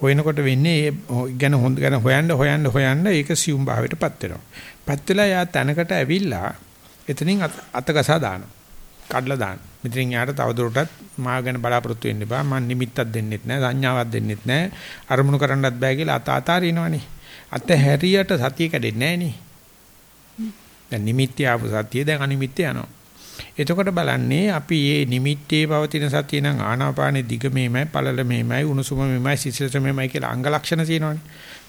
හොයනකොට වෙන්නේ ඒ ගැන හොඳ ගැන හොයන්න හොයන්න හොයන්න ඒක සියුම් භාවයටපත් වෙනවා. පත් වෙලා යා තැනකට ඇවිල්ලා එතනින් අත ගසා දානවා. කඩලා දාන්න. මෙතනින් යාට තවදුරටත් මා ගැන බලාපොරොත්තු වෙන්න එපා. මං නිමිත්තක් දෙන්නෙත් නැහැ, සංඥාවක් දෙන්නෙත් නැහැ. අරමුණු කරන්නත් බෑ කියලා අත අතාරිනවනේ. අත හැරියට සතිය කැඩෙන්නේ නැහැ නේ. දැන් නිමිත්තේ ආපු සතිය දැන් අනිමිත්තේ යනවා. එතකොට බලන්නේ අපි මේ නිමිත්තේ පවතින සතිය නම් ආනාපානේ දිග මේමයි පළල මේමයි උණුසුම මේමයි සිසිලස මේමයි කියලා අංග ලක්ෂණ තියෙනවනේ.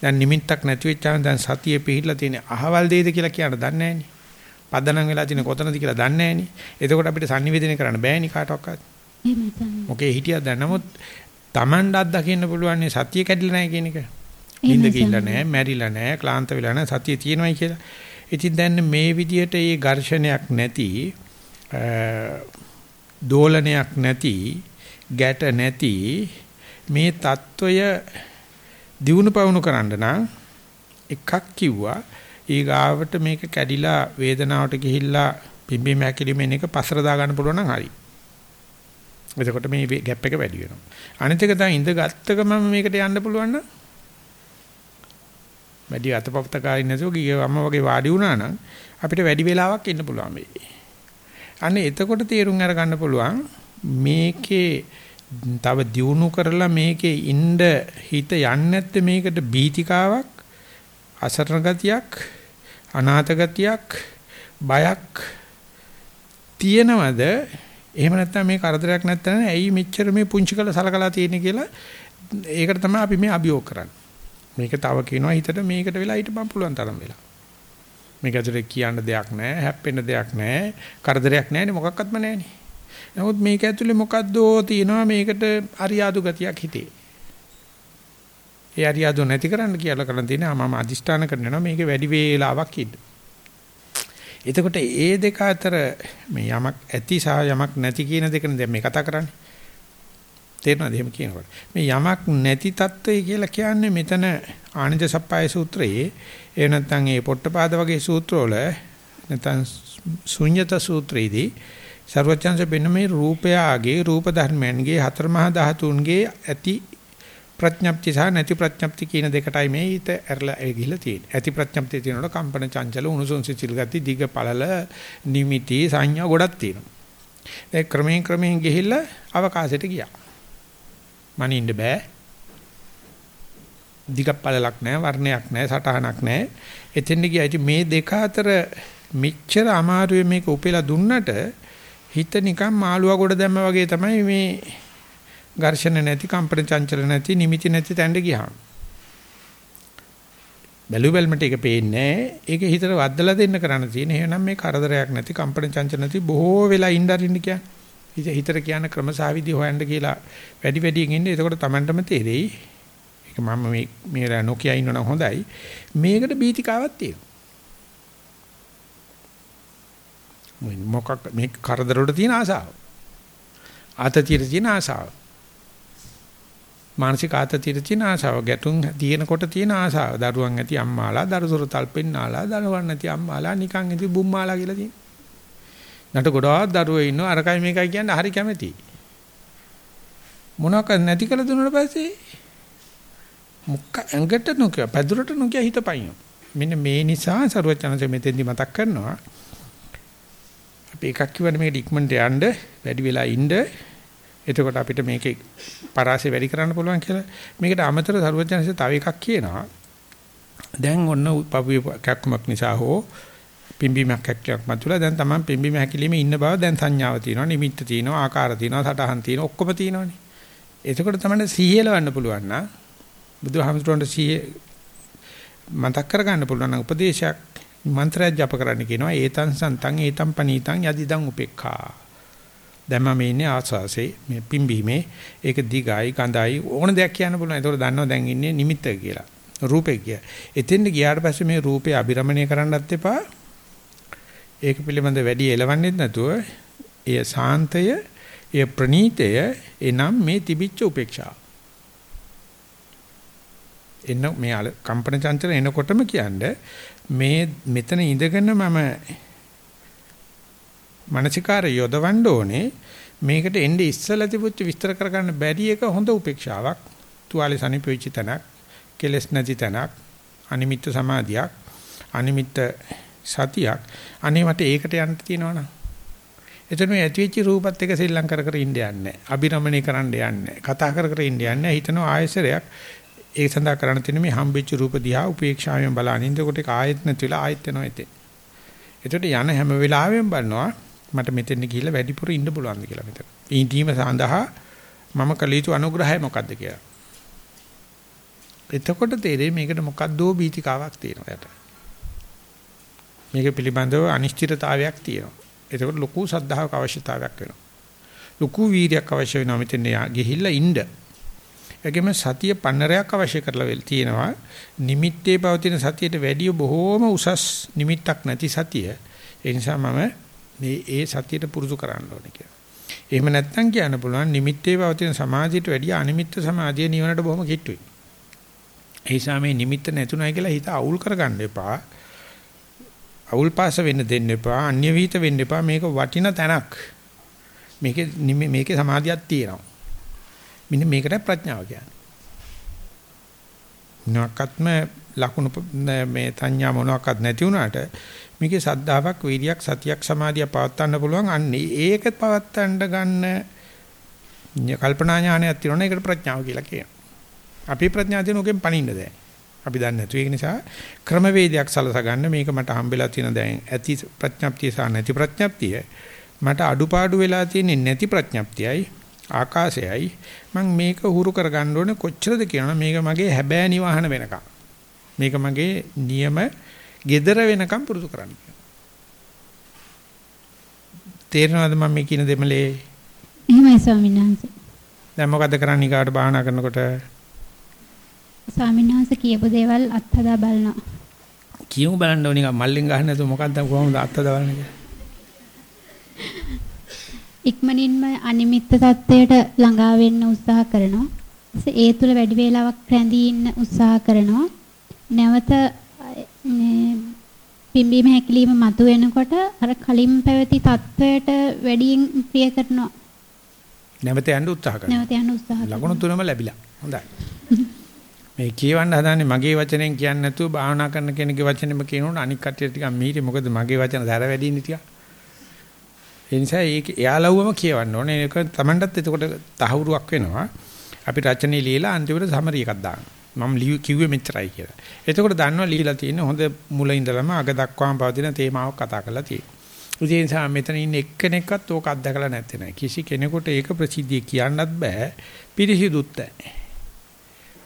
දැන් නිමිත්තක් නැති වෙච්චාම දැන් සතියේ පිහිట్లా තියෙන අහවල් දෙයද කියලා කියන්න දන්නේ නැහනේ. පදනම් වෙලා තියෙන කොතනද කියලා දන්නේ නැහෙනි. එතකොට අපිට sannivedana කරන්න බෑනි කාටවත්. මොකේ හිටියද නමුත් Tamand අත්දකින්න පුළුවන් සතිය කැඩිලා නැහැ කියන එක. නිින්ද කිල්ල නැහැ, මැරිලා නැහැ, ක්ලාන්ත වෙලා නැහැ, සතිය තියෙනවායි කියලා. ඉතින් දැන් මේ විදියට මේ ඝර්ෂණයක් නැති දෝලනයක් නැති ගැට නැති මේ తত্ত্বය දිනුපවුණු කරන්න නම් එකක් කිව්වා ඊගාවට මේක කැඩිලා වේදනාවට ගිහිල්ලා පිම්බීම හැකිලිමෙන් එක පස්සර දා ගන්න පුළුවන් නම් හරි. එතකොට මේ ગેප් එක වැඩි වෙනවා. අනිත් එක තමයි ඉඳ ගත්තකම මේකට යන්න පුළුවන් නම් වැඩි අතපොත්ත කාරින් නැතුව ගියවම වගේ වාඩි වුණා නම් අපිට වැඩි වෙලාවක් ඉන්න පුළුවන් වෙයි. අන්න එතකොට තේරුම් අරගන්න පුළුවන් මේකේ තව දියුණු කරලා මේකේ ඉන්න හිත යන්නේ නැත්te මේකට බීතිකාවක් අසරණ ගතියක් අනාථ ගතියක් බයක් තියෙනවද එහෙම නැත්නම් මේ කරදරයක් නැත්නම් ඇයි මෙච්චර මේ පුංචි කළ සලකලා තියෙන්නේ කියලා ඒකට තමයි අපි මේ අභියෝග කරන්නේ මේක තව කියනවා හිතට මේකට වෙලා හිටපම් පුළුවන් තරම් වෙලා මේක ඇතුලේ කියන්න දෙයක් නැහැ, හැප්පෙන්න දෙයක් නැහැ, කරදරයක් නැහැනේ මොකක්වත්ම නැහැනේ. නමුත් මේක ඇතුලේ මොකද්දෝ තියෙනවා මේකට අරියාදු ගතියක් හිතේ. ඒ අරියාදෝ නැති කරන්න කියලා කරන් තියෙනවා මම අදිෂ්ඨාන කරනවා මේක වැඩි වේලාවක් ඉන්න. එතකොට ඒ දෙක අතර මේ යමක් ඇති සහ යමක් නැති කියන දෙකනේ දැන් මේ කතා කරන්නේ. තේරෙනවද එහෙම කියනකොට? මේ යමක් නැති తত্ত্বය කියලා කියන්නේ මෙතන ආනන්ද සප්පාය සූත්‍රයේ එහෙ නැත්නම් ඒ පොට්ටපාද වගේ සූත්‍රවල නැත්නම් ශුන්්‍යත සූත්‍රයේදී සර්වචන්ස වෙන මේ රූපයාගේ රූප ධර්මයන්ගේ හතර මහා ධාතුන්ගේ ඇති ප්‍රඥප්ති සහ නැති ප්‍රඥප්ති කියන දෙකටයි මේ ඊට ඇරලා ගිහිලා තියෙන්නේ. ඇති ප්‍රඥප්තිය තියෙනකොට කම්පන චංචල උණුසුම් සිසිල් ගති දිග පළල නිමිති සංඥා ගොඩක් තියෙනවා. ඒ ක්‍රමයෙන් ක්‍රමයෙන් ගිහිල්ලා අවකාශයට ගියා. මනින්න බෑ. දිග පළලක් නැහැ, වර්ණයක් නැහැ, සටහනක් නැහැ. එතෙන්ද ගියා. ඉතින් මේ දෙක අතර මෙච්චර අමාරුවේ මේක උපෙලා දුන්නට හිත නිකන් මාළුවා ගොඩ දැම්ම වගේ තමයි මේ ඝර්ෂණ නැති කම්පන චංචල නැති නිමිති නැති තැනට ගියාම බැලු බැලමට ඒක පේන්නේ ඒක හිතට වද්දලා දෙන්න කරන්න තියෙන. එහෙනම් මේ කරදරයක් නැති කම්පන චංචල නැති බොහෝ වෙලා ඉන්න අරින්න කියන්නේ. හිතට කියන ක්‍රමසාවිදි හොයන්න කියලා වැඩි වැඩියෙන් ඉන්නේ. එතකොට Tamanටම තේරෙයි. ඒක මම මේ මේ නොකිය ඉන්නවනම් හොඳයි. මේකට බීතිකාවක් තියෙනවා. මොකක් මේ කරදර වලට තියෙන ආසාව. ආතතියට තියෙන ආසාව. මානසික ආතතියට තියෙන ආසාව ගැටුම් තියෙනකොට තියෙන ආසාව දරුවන් ඇති අම්මාලා දරුසොර තල්පෙන්නාලා දරුවන් නැති අම්මාලා නිකන් ඉති බුම්මාලා කියලා තියෙන. නට ගොඩාක් දරුවෝ ඉන්නවා අරකයි මේකයි කියන්නේ හරි කැමැති. මොනවාක් නැති කළ දුන්නාට පස්සේ මුක්ක ඇඟට නොකිය පැදුරට නොකිය හිතපයින්. මෙන්න මේ නිසා සරුවචනසේ මෙතෙන්දි මතක් කරනවා. අපි එකක් කිව්වනේ මේක ඉක්මනට යන්න වැඩි වෙලා ඉන්න එතකොට අපිට මේකේ පරාසය වැඩි කරන්න පුළුවන් කියලා. මේකට අමතර සරුවචනසේ තව එකක් කියනවා. දැන් ඔන්න පපුවේ කැක්කමක් නිසා හෝ පිම්බීමක් හැකියාවක් මතුවලා දැන් තමයි පිම්බීම හැකිලිමේ ඉන්න බව දැන් සංඥාව තියෙනවා නිමිත්ත තියෙනවා ආකාර තියෙනවා සටහන් තියෙනවා ඔක්කොම තියෙනවානේ එතකොට තමයි සීහෙලවන්න පුළුවන් නා බුදුහාමුදුරන්ට සීහෙ මතක් කරගන්න පුළුවන් නම් උපදේශයක් මන්ත්‍රයක් ජප කරන්න කියනවා ඒතං සන්තං ඒතං පනීතං යදිදං උපේක්ඛා දැන් මම ඉන්නේ ආස්වාසේ මේ පිම්බීමේ ඒක දිගයි ගඳයි ඕන දෙයක් කියන්න පුළුවන් ඒතකොට දන්නවා දැන් ඉන්නේ නිමිත්ත කියලා රූපේ කිය. එතෙන්ද ගියාට පස්සේ මේ රූපේ අබිරමණය කරන්නත් එපා. ඒක පිළිබඳ වැඩි එලවන්නෙත් නැතුව එය සාන්තය, එය ප්‍රණීතය, එනම් මේ තිබිච්ච උපේක්ෂාව. එන්න මේ කම්පන චංචල එනකොටම කියන්නේ මේ මෙතන ඉඳගෙන මම මානසිකාර යොදවන්න ඕනේ. මේකට එන්නේ ඉස්සලා තිබුච්ච විස්තර කරගන්න බැරි එක හොඳ උපේක්ෂාවක්. තුවාලේ සනිපෙච්ච තැනක් කෙලස් නැති තැනක් අනිමිත්ත සමාධියක් අනිමිත්ත සතියක්. අනේ මට ඒකට යන්න තියෙනවනම්. එතන මේ ඇතිවෙච්ච රූපත් එක ශ්‍රී ලංකර කර ඉන්න යන්නේ අභිරමණය කරන්න යන්නේ කතා කර කර ඉන්න යන්නේ හිතනවා ආයසරයක්. ඒ සඳහා කරන්න තියෙන මේ හම්බෙච්ච රූප දිහා උපේක්ෂාවෙන් බලන. ඉන්නකොට ඒක ආයෙත් නැතිලා ආයෙත් එනවා එතෙන්. එතකොට යන හැම වෙලාවෙම බලනවා මට මෙතෙන් ගිහිල්ලා වැඩිපුර ඉන්න පුළුවන්ද කියලා මෙතන. ඊටීම සඳහා මම කළ යුතු අනුග්‍රහය මොකද්ද කියලා. එතකොට තේරෙයි මේකට මොකද්දෝ බීතිකාවක් තියෙනවා යට. මේක පිළිබඳව අනිශ්චිතතාවයක් තියෙනවා. එතකොට ලොකු සද්ධාවක අවශ්‍යතාවයක් වෙනවා. ලොකු වීර්යයක් අවශ්‍ය වෙනවා මෙතෙන් ගිහිල්ලා ඉන්න. ඒකෙම සතිය පන්නරයක් අවශ්‍ය කරලා වෙල් තියෙනවා. නිමිත්තේ පවතින සතියට වැඩිය බොහෝම උසස් නිමිත්තක් නැති සතිය. ඒ නිසා මම මේ ඒ සතියට පුරුදු කරන්න ඕනේ කියලා. එහෙම නැත්නම් කියන්න පුළුවන් නිමිත්තේ පවතින සමාධියට වැඩිය අනිමිත්ත සමාධිය නිවනට බොහොම කිට්ටුයි. ඒ නිසා මේ නිමිත්ත නැතුණයි කියලා හිත අවුල් කරගන්න එපා. අවුල් පාස වෙන්න දෙන්න එපා. අන්‍ය විහිිත වෙන්න එපා. මේක වටින තැනක්. මේකේ මේකේ සමාධියක් තියෙනවා. මෙන්න මේකට ප්‍රඥාව කියන්නේ. මොනක්වත්ම ලකුණු මේ සංඥා මොනක්වත් නැති වුණාට මේකේ සද්ධාාවක් වීර්යයක් සතියක් සමාධිය පවත්වන්න පුළුවන්. අන්නේ ඒක පවත්වන්න ගන්න කල්පනා ඥානයක් තියෙනවා ඒකට ප්‍රඥාව කියලා කියනවා. අපි ප්‍රඥා දින උගෙන් පණින්න දැන්. අපි දන්නේ නැතු ඒක නිසා ක්‍රමවේදයක් සලසා ගන්න. මේක මට හම්බෙලා තියෙන දැන් ඇති ප්‍රඥප්තිය සහ නැති ප්‍රඥප්තිය. මට අඩුපාඩු වෙලා තියෙන්නේ නැති ප්‍රඥප්තියයි ආකාශයයි. මම මේක හුරු කරගන්න ඕනේ කොච්චරද කියනවා මේක මගේ හැබෑ නිවහන වෙනකම්. මේක මගේ නියම gedara වෙනකම් පුරුදු කරන්න තේරෙනවද මම මේ කියන දෙමලේ එහෙමයි ස්වාමීන් වහන්සේ දැන් මොකද කරන්නේ ඊගාට භාවනා කරනකොට ස්වාමීන් වහන්සේ කියපු දේවල් අත්හදා බලනවා. කියමු බලන්න ඕනේ නිකන් මල්ලෙන් ගහන්න නැතුව මොකක්ද කොහොමද අත්හදා බලන්නේ ඉක්මනින්ම අනිමිත්ත තත්වයට ළඟා වෙන්න උත්සාහ කරනවා. ඒ තුල වැඩි වේලාවක් රැඳී ඉන්න උත්සාහ කරනවා. නැවත පිම්බීම හැකිලිම මතු වෙනකොට අර කලින් පැවති තත්වයට වැඩියෙන් ප්‍රිය කරනවා. නැවත යන්න උත්සාහ කරනවා. නැවත යන්න උත්සාහ කරනවා. ලකුණු තුනම ලැබිලා. හොඳයි. මේ කියවන්න හදන්නේ මගේ වචනෙන් කියන්නේ නැතුව භාවනා කරන කෙනෙක්ගේ වචනෙම කියනොත් අනික් කට්ටිය ටිකක් මීරි මොකද මගේ වචන දර වැඩි ඉන්නේ ටිකක්. ඒ නිසා ඒක එයාලවම කියවන්න ඕනේ. ඒක Tamanටත් එතකොට තහවුරුවක් වෙනවා. අපි රචනයේ ලියලා අන්තිමට සමරි එකක් දාන්න. මම කිව්වේ මෙච්චරයි කියලා. එතකොට දන්නවා ලියලා තියෙන හොඳ මුල ඉඳලම අග දක්වාම පවතින තේමාවක් කතා කරලා තියෙනවා. ඒ නිසා මෙතන ඉන්න එක්කෙනෙක්වත් ඕක අත්දකලා නැත්තේ නෑ. කිසි කෙනෙකුට ඒක ප්‍රසිද්ධිය කියන්නත් බෑ. පිරිසිදුත් නැහැ.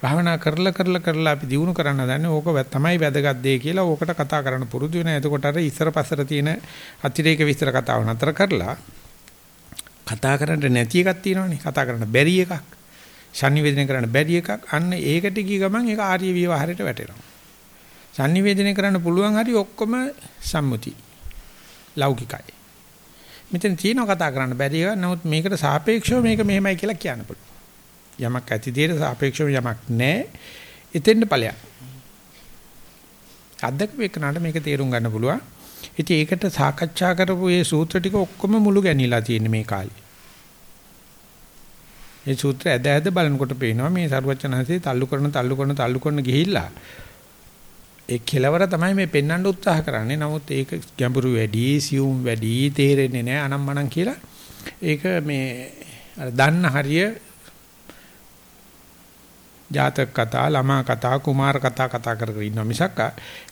භාවනා කරලා කරලා කරලා අපි දිනු කරන්න දන්නේ ඕක තමයි වැදගත් දේ කියලා ඕකට කතා කරන්න පුරුදු වෙන. එතකොට අර ඉස්සර පස්සර තියෙන අතිරේක විස්තර කතාව නතර කරලා කතා කරන්න නැති එකක් තියෙනවනේ. කතා කරන්න බැරි එකක්. Sannivedana කරන්න බැරි එකක්. අන්න ඒකට ගිය ගමන් ඒක ආර්ය විවහාරයට වැටෙනවා. sannivedana කරන්න පුළුවන් හරි ඔක්කොම සම්මුති. ලෞකිකයි. මෙතන තියෙනවා කතා කරන්න බැරි එක. නමුත් මේකට සාපේක්ෂව මේක මෙහෙමයි කියලා කියන්න පුළුවන්. යමක් ඇති දෙයට සාපේක්ෂව යමක් නැහැ. එතෙන්ද ඵලයක්. අද්දක වේකනට මේක තේරුම් ගන්න පුළුවන්. ඉතින් ඒකට සාකච්ඡා කරපු මේ සූත්‍ර ටික ඔක්කොම මුළු ගැනීමලා තියෙන මේ කාලේ. මේ සූත්‍ර ඇද ඇද බලනකොට පේනවා මේ සරුවචනහන්සේ තල්ලු කරන තල්ලු කරන තල්ලු කරන ගිහිල්ලා ඒ කෙලවර තමයි මේ පෙන්වන්න උත්සාහ කරන්නේ. නමුත් ඒක ගැඹුරු වැඩි, සියුම් වැඩි, තේරෙන්නේ නැහැ අනම්මනම් කියලා. ඒක මේ අර දන්න හරිය ජාතක කතා, ළමා කතා, කුමාර කතා කතා කර කර ඉන්නවා මිසක්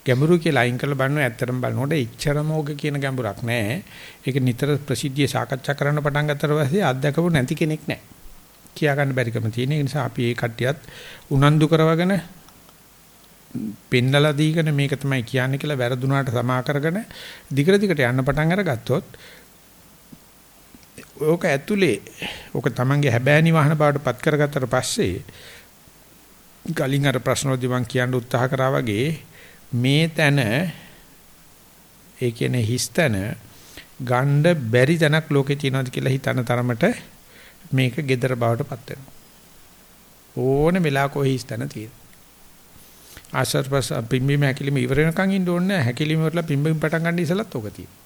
ගැඹුරු කියලා අයින් කරලා බලනවා ඇත්තටම බලනකොට එච්චරම ඕක කියන ගැඹුරක් නැහැ. ඒක නිතර ප්‍රසිද්ධිය සාකච්ඡා කරන්න පටන් ගත්තට පස්සේ අත්දකපු නැති කෙනෙක් නැහැ. කියා ගන්න බැරිකම තියෙන. නිසා අපි ඒ කට්ටියත් උනන්දු කරවගෙන පෙන්නලා දීගෙන මේක තමයි කියන්නේ කියලා වැරදුනාට සමා කරගෙන දිගට දිගට යන්න පටන් අරගත්තොත් ඕක ඇතුලේ ඕක තමන්ගේ හැබෑ නිවහන බවට පත් කරගත්තට පස්සේ කලින් අර ප්‍රශ්න වලදී මම කියන්න උත්සාහ කරා වගේ මේ තැන ඒ කියන්නේ හිස් තැන ගණ්ඩ බැරි තැනක් ලෝකේ තියෙනවද කියලා හිතන තරමට මේක gedara බවට පත් වෙනවා. ඕන වෙලාවක ඔය හිස් තැන තියෙනවා. ආශ්‍රපස් පිම්බීම හැකිලිම ඉවර වෙනකන් ඉන්න ඕනේ නැහැ. හැකිලිම වල පිම්බීම පටන් ගන්න ඉසලත් ඕක තියෙනවා.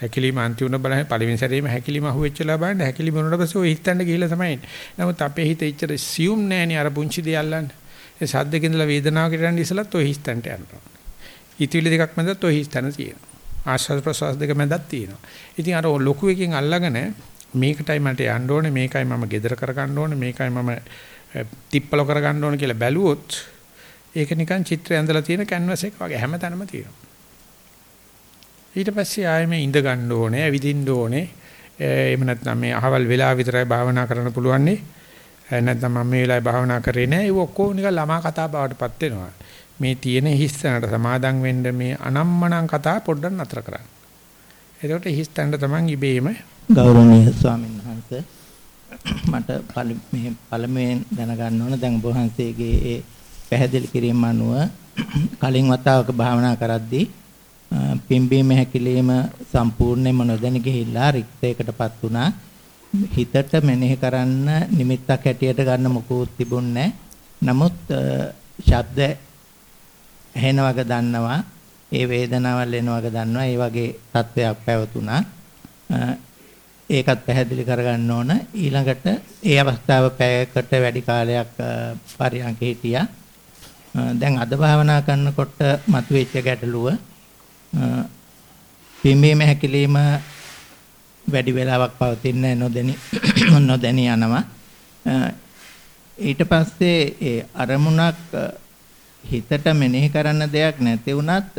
හැකිලිම අන්තිම බලන්නේ පළවෙනි සැරේම හැකිලිම අහුවෙච්චලා බලන්න හැකිලිම වුණාට පස්සේ ඔය හිතන්න ගිහිල්ලා තමයි එන්නේ. නමුත් අපේ හිත ඉච්චර සියුම් නෑනේ අර පුංචි දේ අල්ලන්නේ. ඒ සද්දක ඉඳලා වේදනාවකට යන ඉසලත් ඔය හිතන්ට යනවා. ඊටිවිලි දෙකක් මැදත් ඔය හිතන තියෙනවා. ආශ්වාස ප්‍රශ්වාස දෙක මැදත් තියෙනවා. ඉතින් අර ලොකු එකකින් අල්ලගෙන මේකටයි මට යන්න ඕනේ මේකයි මම gedera කරගන්න ඕනේ මේකයි මම තිප්පල කරගන්න ඕනේ කියලා බැලුවොත් ඒක නිකන් චිත්‍රය ඇඳලා තියෙන කැන්වස් එක වගේ හැමතැනම තියෙනවා. ඊට පස්සේ ආයෙම ඉඳ ගන්න ඕනේ, ඇවිදින්න ඕනේ. එහෙම නැත්නම් මේ අහවල් වෙලාව විතරයි භාවනා කරන්න පුළුවන් නේ. නැත්නම් මම මේ වෙලාවේ භාවනා කරේ නෑ. ඒක ඔක්කොම නිකන් ළමා කතා බවටපත් වෙනවා. මේ තියෙන හිස්තැනට සමාදම් වෙන්න මේ අනම්මනම් කතා පොඩ්ඩක් නතර කරන්න. එතකොට හිස්තැනට තමයි ඉබේම ගෞරවනීය ස්වාමීන් වහන්සේ මට මේ පළමුවෙන් දැනගන්න ඕන දැන් ඔබ වහන්සේගේ ඒ පැහැදිලි කිරීම අනුව කලින් වතාවක භාවනා කරද්දී පිම්බීම හැකිලිම සම්පූර්ණයෙන්ම නොදැන ගිහිල්ලා රික්තයකටපත් වුණා. හිතට මෙනෙහි කරන්න නිමිත්තක් හැටියට ගන්න මොකුත් තිබුණේ නමුත් ශබ්ද ඇහෙන වගේ දන්නවා. ඒ වේදනාවල් එන වගේ දන්නවා. ඒ වගේ තත්වයක් පැවතුණා. ඒකත් පැහැදිලි කරගන්න ඕන. ඊළඟට ඒ අවස්ථාව පැයකට වැඩි කාලයක් පරියන්ක හිටියා. දැන් අද භාවනා කරනකොට මතුවෙච්ච ගැටලුව පිම්බීම හැකිලිම වැඩි වෙලාවක් පවතින නොදැනි නොදැනි යනවා ඊට පස්සේ ඒ අරමුණක් හිතට මෙනෙහි කරන්න දෙයක් නැති වුණත්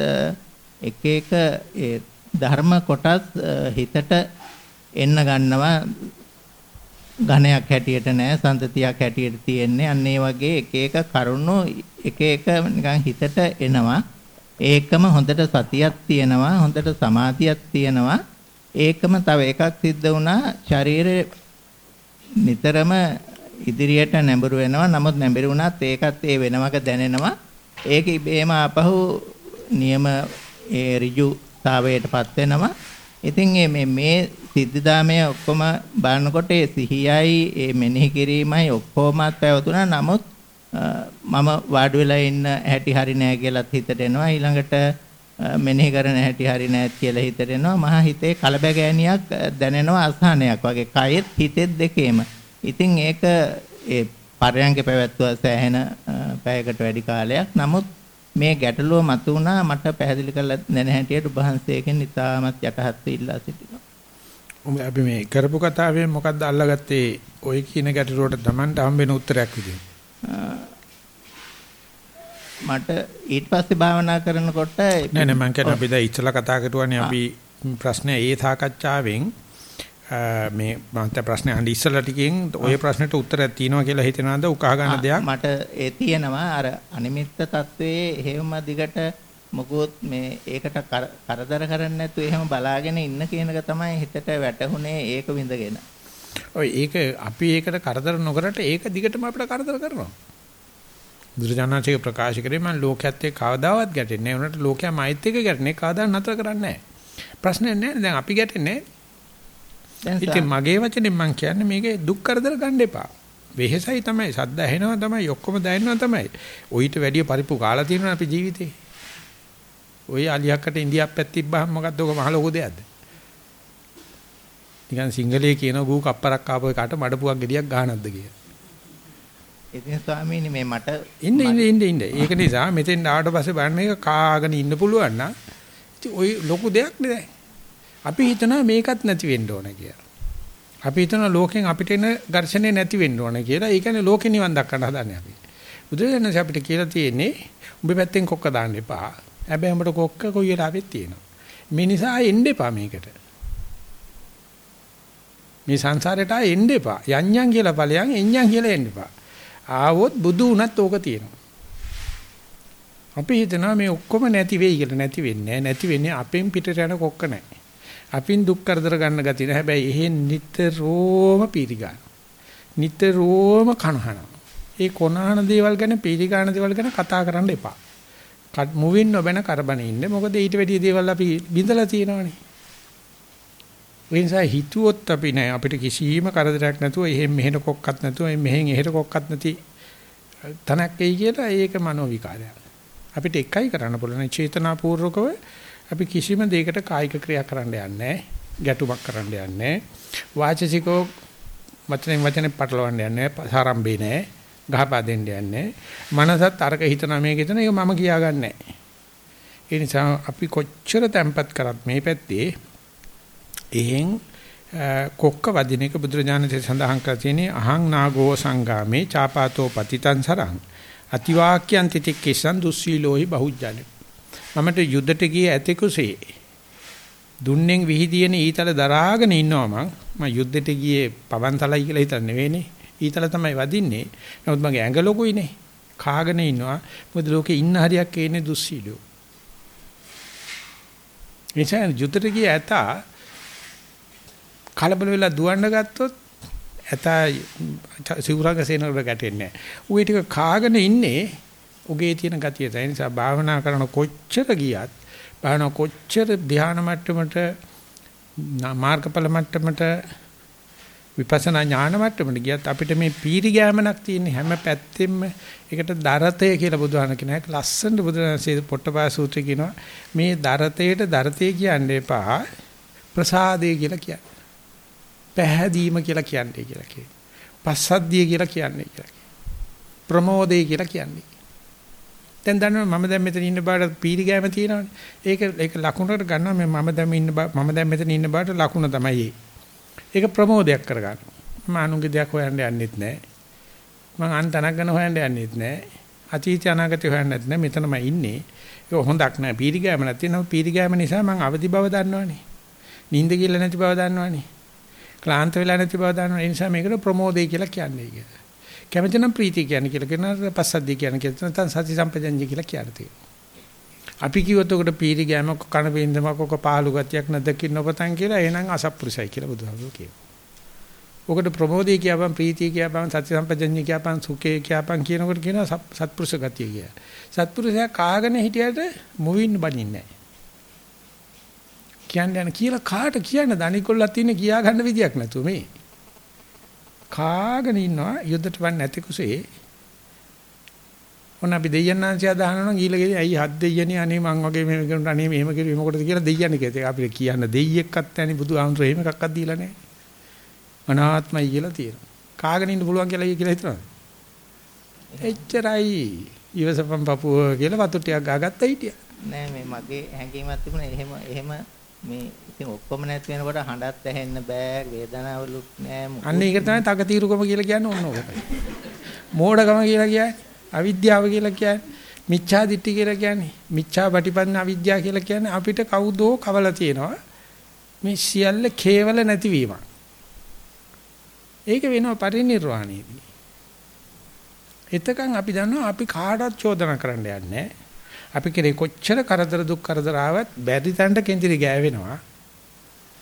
එක එක ඒ ධර්ම කොටස් හිතට එන්න ගන්නවා. ඝණයක් හැටියට නෑ සම්තතියක් හැටියට තියෙන්නේ. අන්න ඒ වගේ එක එක කරුණු එක එක නිකන් හිතට එනවා. ඒකම හොඳට සතියක් තියෙනවා හොඳට සමාධියක් තියෙනවා. ඒකම තව එකක් සිද්ධ වුණා. ශරීරේ නිතරම ඉදිරියට නැඹුරු වෙනවා. නමුත් නැඹුරු වුණත් ඒකත් ඒ වෙනවක දැනෙනවා. ඒක ඉබේම ආපහු නියම ඒ ඍජුතාවයටපත් වෙනවා ඉතින් මේ මේ සිද්ධාමයේ ඔක්කොම බලනකොට ඒ සිහියයි ඒ මෙනෙහි කිරීමයි ඔක්කොමත් පැවතුණා. නමුත් මම වාඩි වෙලා ඉන්න හැටි හරි නෑ කියලාත් හිතට එනවා. ඊළඟට මෙනෙහි කරන හැටි හරි නෑත් කියලා හිතට එනවා. මහා හිතේ කලබගෑනියක් දැනෙනවා අසහනයක් වගේ. කයෙත් හිතෙත් දෙකේම. ඉතින් ඒක ඒ පරයන්ගේ පැවැත්වුවා සෑහෙන පැයකට වැඩි කාලයක්. නමුත් මේ ගැටලුව මතුවුණා මට පැහැදිලි කරලා දැන හැටියට උභහන්සේගෙන් ඉතාමත් යටහත් ඉල්ලා සිටිනවා. අපි මේ කරපු කතාවෙන් මොකද්ද අල්ලගත්තේ ওই කියන ගැටලුවට Tamanට හම්බෙන උත්තරයක් විදියට. මට ඊට පස්සේ භාවනා කරනකොට නෑ නෑ මම කියන්නේ අපි දැන් ඉස්සලා කතා කරුවානේ අපි ප්‍රශ්නේ ඒ සාකච්ඡාවෙන් මේ මන්ට ප්‍රශ්නේ අහන්න ඉස්සලා ටිකෙන් ওই ප්‍රශ්නෙට උත්තරයක් තියෙනවා කියලා හිතනවාද උකහා ගන්න දෙයක් මට ඒ තියෙනවා අර අනිමිත්ත තත්වයේ හේම දිගට මොකොත් මේ ඒකට කරදර කරන්නේ නැතුව එහෙම බලාගෙන ඉන්න කියන එක තමයි හිතට වැටහුනේ ඒක විඳගෙන. ඔය ඒක අපි ඒකට කරදර නොකරට ඒක දිගටම අපිට කරදර කරනවා. දුර්ජානනාචික ප්‍රකාශ කරේ මම ලෝකයේත් කවදාවත් ගැටෙන්නේ නැහැ. උනට ලෝකයා මයිත් එක්ක ගැටෙන්නේ කවදා නතර කරන්නේ නැහැ. ප්‍රශ්නේ නැහැ. දැන් අපි ගැටෙන්නේ ඉතින් මගේ වචනේ මම කියන්නේ මේකේ දුක් කරදර ගන්න එපා. වෙහෙසයි තමයි, සද්ද ඇහෙනවා තමයි, ඔක්කොම දැනෙනවා තමයි. ඔయిత වැඩිය පරිප්පු කාලා තියෙනවා අපි ජීවිතේ. ওই අලියක්කට ඉන්දියාප්පැත් තිබ්බහම මොකද්ද ඔක මහ ලොකු දෙයක්ද? නිකන් සිංහලයේ කියන ගූ කප්පරක් ආපෝ එකට මඩපුවක් ගෙඩියක් ගහනක්ද කියලා. ඉතින් ස්වාමීනි මේ මට ඉන්න ඉන්න ඉන්න ඒක නිසා මෙතෙන් ආවට පස්සේ බලන්න මේක කාගෙන ඉන්න පුළුවන් නම් ඉතින් ওই ලොකු දෙයක් නේ දැන්. අපි හිතනවා මේකත් නැති වෙන්න ඕන කියලා. අපි හිතනවා ලෝකෙන් අපිට එන ඝර්ෂණේ නැති වෙන්න ඕන කියලා. ඒ කියන්නේ ලෝකෙ නිවන් දක්වන්න හදන්නේ අපි. බුදුරජාණන් අපිට කියලා තියෙන්නේ උඹ පැත්තෙන් කොක්ක දාන්න එපා. හැබැයි උඹට කොක්ක කොයි වෙලාවෙත් තියෙනවා. මේ නිසා එන්න එපා මේකට. මේ සංසාරයට ආ එන්න එපා. යන්යන් කියලා ඵලයන් එන්යන් කියලා එන්න එපා. ආවොත් බුදු වුණත් ඕක තියෙනවා. අපි හිතනවා මේ ඔක්කොම නැති වෙයි කියලා නැති වෙන්නේ නැති වෙන්නේ අපෙන් පිටට යන කොක්ක නැහැ. අපින් දුක් කරදර ගන්න ගතිය නෑ. හැබැයි එහෙන් නිතරම පීරිගාන. නිතරම කනහන. ඒ කොනහන දේවල් ගැන පීරිගාන දේවල් ගැන කතා කරන්න එපා. කට් මුවින් නොබැන කරබනේ ඉන්න. මොකද ඊට වැඩිය දේවල් අපි බින්දලා තියෙනවනේ. ඒ නිසා හිතුවොත් අපි නෑ අපිට කිසිම කරදරයක් නැතුව එහෙන් මෙහෙන කොක්කත් නැතුව මෙහෙන් එහෙට කොක්කත් නැති තනක් එයි කියලා ඒක මනෝ විකාරයක්. අපිට එකයි කරන්න පුළුවන් චේතනාපූර්වකව අපි කිසිම දෙයකට කායික ක්‍රියා කරන්න යන්නේ ගැටුමක් කරන්න යන්නේ වාචසිකව වචනෙන් වචනේ පටලවන්න යන්නේ සාරම්භේ නෑ ගහපා දෙන්න යන්නේ මනසත් අරක හිතන මේක හිතන ඒක මම කියාගන්නේ ඒ නිසා අපි කොච්චර තැම්පත් කරත් මේ පැත්තේ එහෙන් කොක්ක වදින එක බුදුරජාණන්සේ සඳහන් කර තියෙන්නේ අහං නාගෝ සංගාමේ චාපාතෝ පතිතං සරං. අතිවාක්‍යං තිතික්කසං දුස්සීලෝහි බහුජ්ජනේ. මමට යුද්ධට ගියේ ඇතෙකුසේ දුන්නෙන් විහිදියන ඊතල දරාගෙන ඉන්නවා මං. මම යුද්ධෙට ගියේ පවන්තලයි කියලා හිතන්නේ නෙවෙයිනේ. ඊතල තමයි වදින්නේ. නමුත් මගේ ඇඟ ලොකුයිනේ. කාගෙන ඉන්නවා. මොකද ලෝකේ ඉන්න හරියක් එන්නේ දුස්සීලෝ. එනිසා යුද්ධට ගියේ ඇතා කලබල වෙලා දුවන්න ගත්තොත් ඇතා සිවුරක සේනකට ගැටෙන්නේ නැහැ. ඌ ටික කාගෙන ඉන්නේ උගේ තියෙන ගතිය. ඒ නිසා භාවනා කරන කොච්චර ගියත් භාවනා කොච්චර ධ්‍යාන මට්ටමට මාර්ගඵල මට්ටමට විපස්සනා ඥාන මට්ටමට ගියත් අපිට මේ පීරි ගෑමනක් තියෙන හැම පැත්තෙම ඒකට දරතය කියලා බුදුහාම කියන එක ලස්සනට බුදුරජාණන්සේ පොට්ටපා සූත්‍රය කියනවා මේ දරතේට දරතේ කියන්නේ එපා ප්‍රසාදේ කියලා කියන්නේ. පැහැදීම කියලා කියන්නේ කියලා කියනවා. පස්සද්ධිය කියලා කියන්නේ කියලා. ප්‍රමෝදේ කියලා කියන්නේ. දැන් දන්නවා මම දැන් මෙතන ඉන්න බාට පීරි ගෑම තියෙනවානේ. ඒක ඒක ලකුණකට ගන්නවා මේ මම දැන් ඉන්න මම දැන් මෙතන ඉන්න බාට ලකුණ තමයි ඒක ප්‍රමෝදයක් කරගන්න. මම අනුන්ගේ දෙයක් හොයන්න යන්නෙත් නැහැ. මම අන්තනක් ගැන හොයන්න යන්නෙත් නැහැ. අතීත අනාගතය හොයන්නෙත් නැහැ. මෙතනම ඉන්නේ. ඒක හොඳක් නෑ. පීරි ගෑම නැතිනම් පීරි ගෑම නිසා මම අවදි බව දන්නවනේ. නිින්ද කියලා නැති බව දන්නවනේ. ක්ලාන්ත වෙලා නැති බව දන්නවනේ. ඒ නිසා මේකට ප්‍රමෝදේ කියලා කියන්නේ කියලා. කැමති නම් ප්‍රීතිය කියන්නේ කියලා කියනවා පස්සද්ධිය කියන්නේ කියලා නැත්නම් සති සම්පජඤ්ඤය කියලා කියලා තියෙනවා. අපි කිව්වොත් උකට පීරි ගෑමක් කන බින්දමක් ඔක පහළු ගතියක් නැදකින් නොපතන් කියලා එහෙනම් අසප්පුරුසයි කියලා බුදුහාමුදුරුවෝ කියනවා. ඔකට ප්‍රමෝදය කියපන් ප්‍රීතිය කියපන් සති සම්පජඤ්ඤය කියපන් සුඛය කියපන් කියනකොට කියනවා සත්පුරුෂ ගතිය කියලා. සත්පුරුෂයා කාගෙන හිටියට මුවින් බනින්නේ නැහැ. කියන්නේ යන කියලා කාට කියන්න දනිකොල්ලක් තියෙන කියා ගන්න විදියක් නැතුව මේ කාගෙන ඉන්නවා යුද්ධට වන් නැති කුසේ. ඔන්න අපි දෙයයන්ාන්සිය අදහනවා ගීලා ගෙයි ඇයි හත් දෙයයනේ අනේ මං වගේ මෙහෙම කරනට අනේ මෙහෙම කිරුවේ මොකටද කියලා දෙයයන් කියලා අපිට කියන්න දෙයියෙක්වත් නැණි බුදුහාමුදුරේ එහෙම එකක්වත් දීලා නැහැ. අනාත්මයි කියලා තියෙනවා. කාගෙන ඉන්න පුළුවන් කියලා ඊ කියලා හිතනවා එච්චරයි. ඉවසපම් පපුව කියලා වතු ටිකක් ගාගත්තා හිටියා. නෑ මේ මගේ හැඟීමක් තිබුණා. එහෙම එහෙම මේ ඉතින් ඔක්කොම නැති වෙනකොට හඬත් ඇහෙන්න බෑ වේදනාවලුත් නෑ අන්න ඒක තමයි තකතිරුකම කියලා කියන්නේ ඕන ඔකයි මෝඩකම කියලා කියන්නේ අවිද්‍යාව කියලා කියන්නේ මිච්ඡා දිට්ඨි කියලා කියන්නේ මිච්ඡා පටිපන්න අවිද්‍යාව කියලා කියන්නේ අපිට කවුදෝ කවලා තියෙනවා මේ සියල්ල කේවල නැතිවීම. ඒක වෙනවා පරිණිරවාණයේදී. එතකන් අපි දන්නවා අපි කාටවත් චෝදනා කරන්න යන්නේ අපි කෙරේ කොච්චර කරදර දුක් කරදර ආවත් බැරි තැනට කෙන්දිරි ගෑවෙනවා.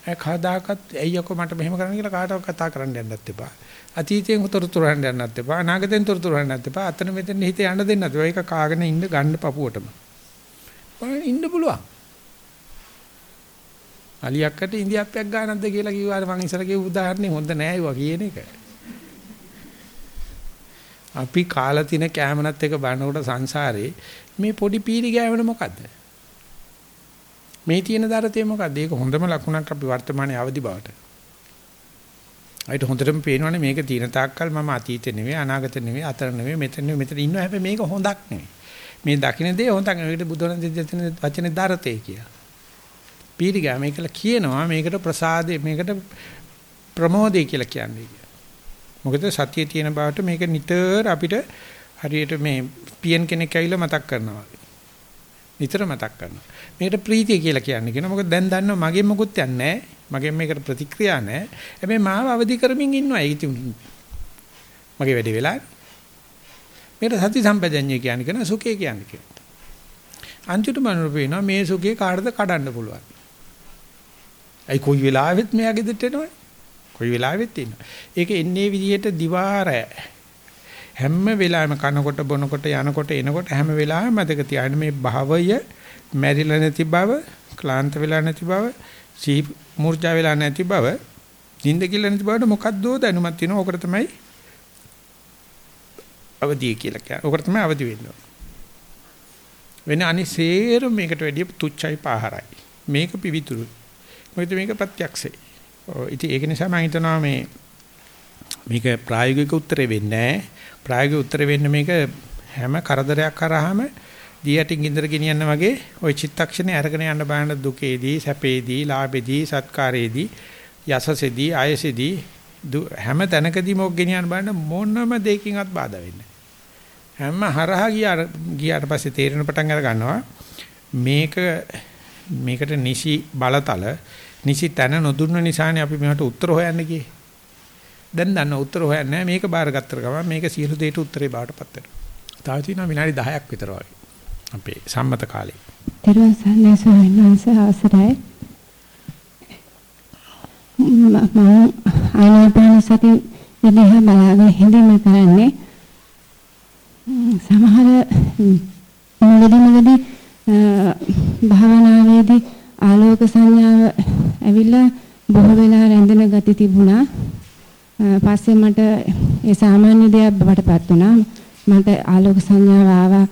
ඒ කවදාකවත් ඇයියකෝ මට මෙහෙම කරන්න කියලා කාටවත් කතා කරන්න යන්නත් එපා. අතීතයෙන් තොරතුරු හොයන්න යන්නත් එපා. අනාගතයෙන් තොරතුරු හොයන්නත් එපා. අතන මෙතන හිත යන්න දෙන්නත් එපා. ඒක කාගෙන ඉන්න ගන්න පපුවටම. බලන්න ඉන්න පුළුවන්. අලියක්කට ඉන්දියාප්පයක් ගන්නක්ද කියලා කිව්වාට මං ඉස්සර කිව්ව උදාහරණේ හොඳ නෑ ඒවා කියන එක. අපි කාලා තින කැමනත් එක බලනකොට සංසාරේ මේ පොඩි පීරි ගෑවෙන මොකද්ද? මේ තියෙන දරතේ මොකද්ද? ඒක හොඳම ලකුණක් අපි වර්තමානයේ අවදි බවට. අයිට හොඳටම පේනවනේ මේක තියෙන තාක්කල් මම අතීතේ නෙවෙයි අනාගතේ නෙවෙයි අතර නෙවෙයි මෙතන නෙවෙයි මෙතන ඉන්නවා හැබැයි මේක හොඳක් නෙවෙයි. මේ දකින්න දේ හොඳක් නෙවෙයි. ඒකට බුදුරන් දෙන වචනේ දරතේ කියලා. පීරිගා මේකල කියනවා මේකට ප්‍රසාදේ මේකට ප්‍රමෝදේ කියලා කියන්නේ. මොකද සතියේ තියෙන බවට මේක නිතර අපිට හරියට මේ පියන් කෙනෙක් ඇවිල්ලා මතක් කරනවා. නිතර මතක් කරනවා. මේකට ප්‍රීතිය කියලා කියන්නේ කියනවා. මොකද දැන් දන්නවා මගෙන් මොකුත් යන්නේ නැහැ. මගෙන් මේකට ප්‍රතික්‍රියා නැහැ. හැබැයි මාව අවදි කරමින් ඉන්නවා. ඒක මගේ වැඩේ වෙලා. මේකට සති සම්පජඤ්ඤය කියන්නේ කියන සුඛය කියන්නේ කියලා. අන්තිමට මනර පේනවා මේ සුඛේ කාටද කඩන්න පුළුවන්. අයි කොයි වෙලාවෙත් මෙයා ගෙදරට එනවනේ. කොයි වෙලාවෙත් ඉන්නවා. ඒක එන්නේ විදිහට දිවාරය හැම වෙලාවෙම කනකොට බොනකොට යනකොට එනකොට හැම වෙලාවෙම මතක තියාගන්න මේ භවය මැරිලා නැති බව, ක්ලාන්ත වෙලා නැති බව, සී මූර්ජා වෙලා නැති බව, නිින්ද කියලා නැති බවට මොකද්දෝ දැනුමක් තියෙනවා. ඕකට තමයි අවදිය කියලා කියන්නේ. ඕකට තමයි අවදි වෙන්නේ. වෙන අනිසේර මේකට වැඩිය තුච්චයි පාහරයි. මේක පිවිතුරුයි. මොකද මේක ප්‍රත්‍යක්ෂයි. ඉතින් ඒක නිසා මම හිතනවා මේ මේක ප්‍රායෝගික උත්තරේ වෙන්නේ නැහැ. ප්‍රායෝගික උත්තර වෙන්න මේක හැම කරදරයක් කරාම දියටින් ඉඳර ගෙනියන්න වගේ ওই චිත්තක්ෂණේ අරගෙන යන්න බලන දුකේදී සැපේදී ලාභේදී සත්කාරේදී යසසේදී ආයසේදී හැම තැනකදීම ඔක් ගෙනියන්න බලන මොනම දෙයකින්වත් බාධා වෙන්නේ හැම හරහා ගියාට ගියාට පස්සේ තේරෙන පටන් අර ගන්නවා මේක මේකට නිසි බලතල නිසි තැන නොදුන්න නිසානේ අපි මේකට උත්තර හොයන්න ගියේ දැන් දන්න උත්තර හොයන්නේ මේක බාරගත්තර ගමන් මේක සියලු දෙයට උත්තරේ බාටපත් වෙනවා. තව තියෙනවා විනාඩි 10ක් විතර වගේ. අපේ සම්මත කාලේ. තෙරුවන් සරණයි ස්වාමීන් වහන්සේ අවසරයි. මම ආනාපාන සති විදිහ බලාගෙන හිඳීම කරන්නේ සමහර මුලදී මුලදී භාවනාවේදී ආලෝක සංඥාව ඇවිල්ලා බොහෝ වෙලා රැඳෙන ගති තිබුණා. පස්සේ මට ඒ සාමාන්‍ය දෙයක් බවටපත් වුණා. මට ආලෝක සංඥාව ආවා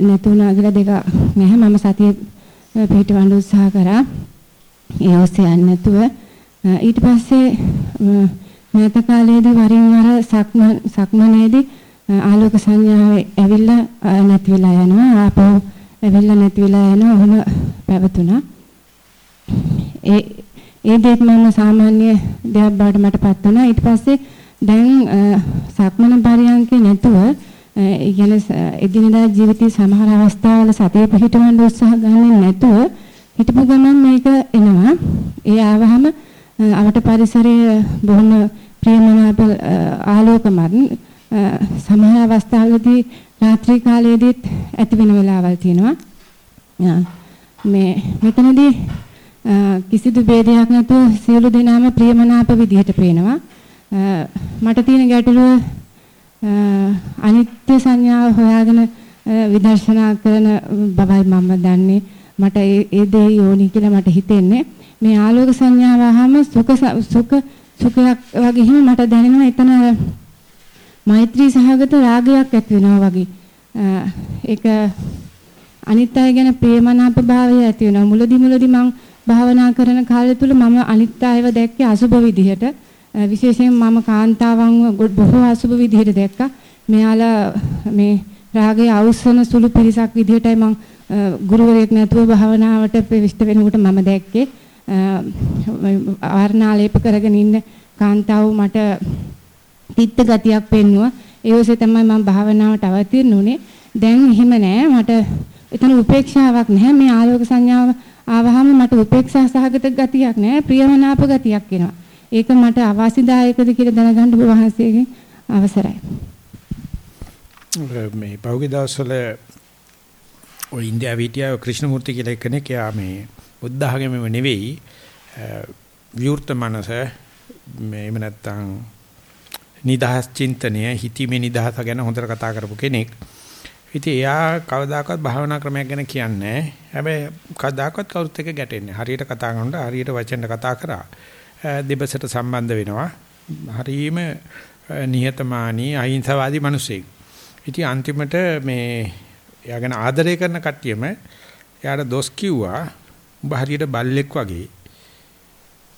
නැතුණා කියලා දෙක නැහැ. මම සතිය පිටවන්න උත්සාහ කරා. ඒ ඔස්සේ යන්නේ නැතුව ඊට පස්සේ මෑත කාලයේදී වරින් වර සක්මන් සක්මනේදී ආලෝක සංඥාව ඇවිල්ලා නැති වෙලා යනවා. ආපහු ඇවිල්ලා නැති වෙලා යනවා. ඔහොම පැවතුණා. ඒ ඒ දෙයක් මම සාමාන්‍ය දෙයක් බවට මටපත් වුණා. ඊට පස්සේ දැන් සක්මන පරියන්කේ නැතුව ඒ කියන්නේ එදිනදා ජීවිතයේ සමහර අවස්ථාවල සතිය පිහිටවන්න උත්සාහ ගන්නේ නැතුව හිටපු ගමන් මේක එනවා. ඒ ආවහම අවට පරිසරයේ බොහොම ප්‍රියමනාප ආලෝකමත් සමහර අවස්ථාවලදී රාත්‍රී කාලයේදීත් ඇති වෙන වෙලාවල් තියෙනවා. මේ මෙතනදී කිසිදු ભેදයක් නැතුව සියලු දෙනාම ප්‍රියමනාප විදිහට පේනවා. මට තියෙන ගැටලුව අනිත්‍ය සංඥාව හොයාගෙන විදර්ශනා කරන බවයි මම දන්නේ. මට ඒ දේ යෝනි කියලා මට හිතෙන්නේ. මේ ආලෝක සංඥාව ආවම සුඛ සුඛ සුඛයක් වගේ හිම මට දැනෙනවා එතන මෛත්‍රී සහගත රාගයක් ඇති වෙනවා වගේ. ඒක අනිත් අය ගැන ප්‍රේමනාප භාවය ඇති වෙනවා. මුලදි මුලදි මම භාවනා කරන කාලය තුල මම අනිත් අයව දැක්කේ අසුබ විදිහට. විශේෂයෙන් මම කාන්තාවන්ව බොහෝ අසුබ විදිහට දැක්කා. මෙයාලා මේ රාගයේ අවසන සුළු පිරිසක් විදිහටයි මම ගුරුවරයෙක් නැතුව භාවනාවට ප්‍රවිෂ්ඨ වෙනකොට මම දැක්කේ. ආර්ණාලේප කරගෙන ඉන්න කාන්තාව මට තිත්ත ගතියක් පෙන්නුවා. ඒ ඔස්සේ තමයි මම භාවනාවට අවතීර්ණ උනේ. දැන් එහෙම නෑ මට එතන උපේක්ෂාවක් නැහැ. මේ ආලෝක සංඥාව ආවහම මට උපේක්ෂා සහගත ගතියක් නැහැ. ප්‍රියමනාප ගතියක් එනවා. ඒක මට අවාසිදායකද කියලා දැනගන්න ඔබ වහන්සේගෙන් අවසරයි. මේ පෞගේ දවස්වල ඔය ඉන්දියාවේ හිටියා ක්‍රිෂ්ණමූර්ති කියලා කෙනෙක් යා මේ බුද්ධ ආගමේම නෙවෙයි විවෘත මනස මේ එහෙම නැත්තම් නිදහස් චින්තනය හිතීමේ නිදහස ගැන හොඳට කතා කරපු කෙනෙක්. ඉතින් එයා කවදාකවත් භාවනා ක්‍රමයක් ගැන කියන්නේ නැහැ. හැබැයි කවදාකවත් කවුරුත් එක්ක ගැටෙන්නේ. හරියට කතා කරනකොට හරියට වචන කතා කරා. දෙබසට සම්බන්ධ වෙනවා. හරීම නිහතමානී අහිංසාවාදී මිනිසෙක්. ඉතින් අන්තිමට මේ එයා ගැන ආදරය කරන කට්ටියම එයාට දොස් කිව්වා. උඹ හරියට බල්ලෙක් වගේ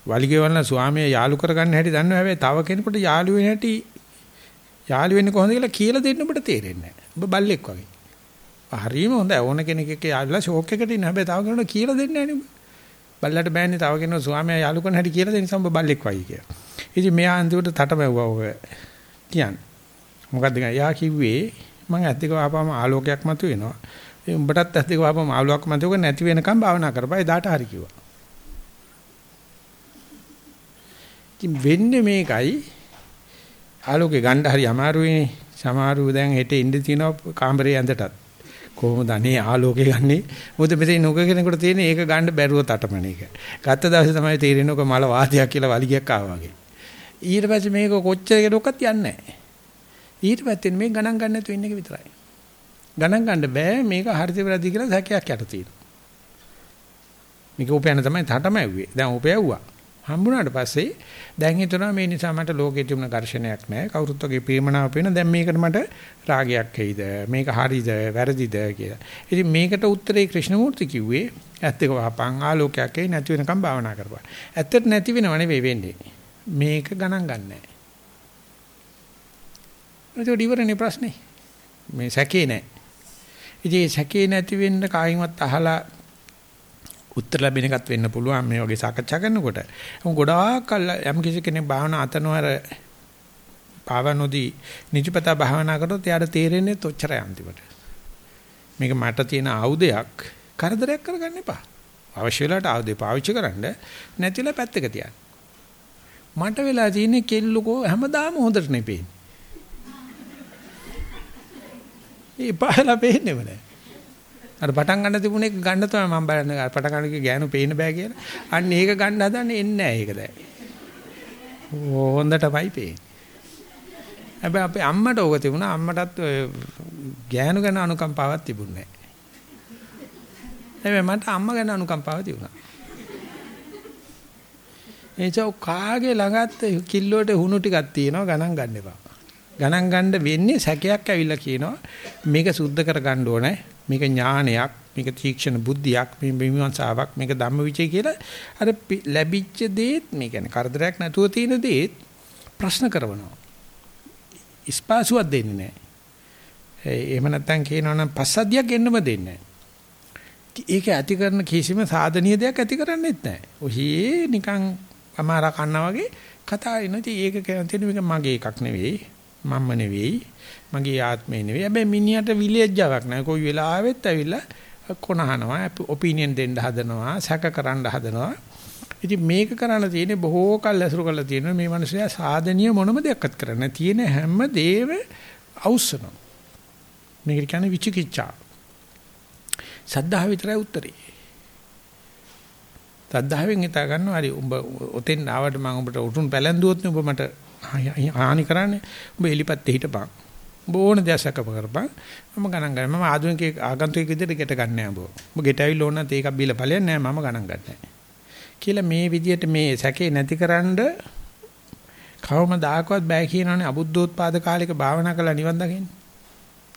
වලිගේවන්න ස්වාමියා යාළු කරගන්න හැටි දන්නවා හැබැයි තව කෙනෙකුට යාළු වෙන හැටි යාළු වෙන්නේ කොහොමද කියලා කියලා දෙන්න ඔබට තේරෙන්නේ නැහැ. ඔබ බල්ලෙක් වගේ. හරියම හොඳයි ඕන කෙනෙක් එක්ක යාළුලා ෂෝක් එකට ඉන්න හැබැයි තව කෙනෙකුට කියලා දෙන්නේ නැහැ නේ. බල්ලට බෑනේ තව කෙනෙකුට ස්වාමියා යාළු කරන හැටි කියලා දෙන්න නිසා ඔබ බල්ලෙක් වගේ කියලා. ඉතින් මෙයා අන්තිමට තටමැව්වා ඔය කියන්නේ. මොකද්ද යා කිව්වේ මම ඇත්තක වහපම ආලෝකයක් මතුවෙනවා. ඒ උඹටත් ඇත්තක වහපම ආලෝකයක් මතුවෙක නැති වෙනකම් භාවනා කරපන්. එදාට හරි කිව්වා. ඉතින් වෙන්නේ මේකයි ආලෝකේ ගන්න හරි අමාරුයිනේ. සමහරව දැන් හෙට ඉන්න තියෙනවා කාමරේ ඇඳටත්. කොහොමද අනේ ආලෝකේ ගන්නෙ? මොකද මෙතන නොක කෙනෙකුට තියෙන ඒක ගන්න බැරුව තටමන එක. ගත්ත දවසේ තමයි තේරෙන්නේ ඔක මල වාතයක් කියලා වලිගයක් ආවා වගේ. ඊට පස්සේ මේක කොච්චර කෙරුවක්වත් යන්නේ නැහැ. ඊට පස්සේ මේ ගණන් ගන්න නැතුව ඉන්න එක විතරයි. ගණන් ගන්න බෑ මේක හරිද වැරදි කියලා සැකයක් යට තියෙනවා. මේක උපයන තමයි තටමැව්වේ. දැන් උපයවුවා. හම්බුණාට පස්සේ දැන් හිතනවා මේ නිසා මට ලෝකේ තිබුණ ඝර්ෂණයක් නැහැ. කවුරුත් වගේ ප්‍රේමනාව වෙන දැන් මේකට මට රාගයක් එයිද? මේක හරිද වැරදිද කියලා. ඉතින් මේකට උත්තරේ ක්‍රිෂ්ණමූර්ති කිව්වේ ඇත්තක වහපන් ආලෝකයක් එයි නැති වෙනකම් භාවනා කරපන්. ඇත්තට නැති වෙනව නෙවෙයි වෙන්නේ. මේක ගණන් ගන්නෑ. ඒක ඉවරනේ ප්‍රශ්නේ. මේ සැකේ නැහැ. ඉතින් සැකේ නැති වෙන්න කායින්වත් අහලා උත්තර ලැබෙන එකත් වෙන්න පුළුවන් මේ වගේ සාකච්ඡා කරනකොට. මොකද ගොඩාක් යම් කිසි කෙනෙක් භාවනා අතනවර පාවනෝදී නිජපත භාවනා කරොත් එයාට තේරෙන්නේ තොච්චරයි අන්තිමට. මේක මට තියෙන ආයුධයක් කරදරයක් කරගන්න එපා. අවශ්‍ය වෙලාවට ආයුධය පාවිච්චි කරන්න නැතිලා පැත්තක තියන්න. මට වෙලා තියෙන්නේ කෙල්ලකෝ හැමදාම හොඳට නෙපෙන්නේ. ඒ පහලා පේන්නේම නැහැ. අර පටන් ගන්න තිබුණේ ගන්න තමයි මම බලන්නේ. අර පටන් ගන්න කිය ගෑනු පේන්න බෑ කියලා. අන්න ඒක ගන්න හදන්නේ එන්නේ නැහැ ඒක දැන්. හොඳටමයි පේන්නේ. හැබැයි අපේ අම්මට ඕක තිබුණා. අම්මටත් ගෑනු ගැන අනුකම්පාවක් තිබුණේ නැහැ. හැබැයි මට අම්මා ගැන අනුකම්පාව තිබුණා. එචෝ කාගේ ළඟත් කිල්ලෝට හුණු ටිකක් තියෙනවා ගණන් ගන්න එපා. ගණන් ගන්න වෙන්නේ සැකයක් ඇවිල්ලා කියනවා මේක සුද්ධ කර ගන්න ඕනේ මේක ඥානයක් මේක තීක්ෂණ බුද්ධියක් මේ විමර්ශාවක් මේක ධම්මවිචය කියලා අර ලැබිච්ච දේත් මේ කියන්නේ කරදරයක් නැතුව තියෙන දේත් ප්‍රශ්න කරනවා. ඉස්පාසුවක් දෙන්නේ නැහැ. එහෙම නැත්නම් කියනවා නම් පස්සද්ධියක් එන්නම දෙන්නේ නැහැ. ඒක ඇති කරන කිසිම සාධනීය දෙයක් ඇති කරන්නේත් නැහැ. ඔහි නිකන් අමාරා කන්නා වගේ කතා එනවා ඒක කියන මේක මගේ එකක් නෙවෙයි. මම්ම නෙවෙයි මගේ ආත්මේ නෙවෙයි. හැබැයි මිනිහට විලේජ්ජාවක් නැහැ. කොයි වෙලාවෙත් ඇවිල්ලා කොනහනවා, ඔපිනියන් දෙන්න හදනවා, සැක කරන්න හදනවා. ඉතින් මේක කරන්න තියෙන්නේ බොහෝ කල් ඇසුරු කරලා තියෙනවා මේ මිනිස්සයා සාධනීය මොනම දෙයක්වත් කරන්නේ තියෙන හැම දෙයක්ම අවශ්‍යනවා. මේක කියන්නේ විචිකිච්ඡා. සද්ධාව විතරයි උත්තරේ. සද්ධාවෙන් හිතා ගන්නවා හරි උඹ ඔතෙන් ආවට මම උඹට උතුම් පැලැන්දුවොත් නේ උඹ මට හානි කරන්නේ. උඹ එලිපත්තේ හිටපන්. බෝන දැසක කරපන්. මම ගණන් ගන්න. මම ආධුනික ආගන්තුකෙක් විදිහට ගෙට ගන්න නෑ බෝ ඔබ ගෙට ඇවිල්ලා ඕන නැත්නම් ඒකක් බීලා ඵලයක් නෑ. මම ගණන් ගන්නෑ. කියලා මේ විදිහට මේ සැකේ නැතිකරන්න කවමදාකවත් බෑ කියනවනේ අබුද්ධෝත්පාද කාලෙක භාවනා කරලා නිවන් දකින්න.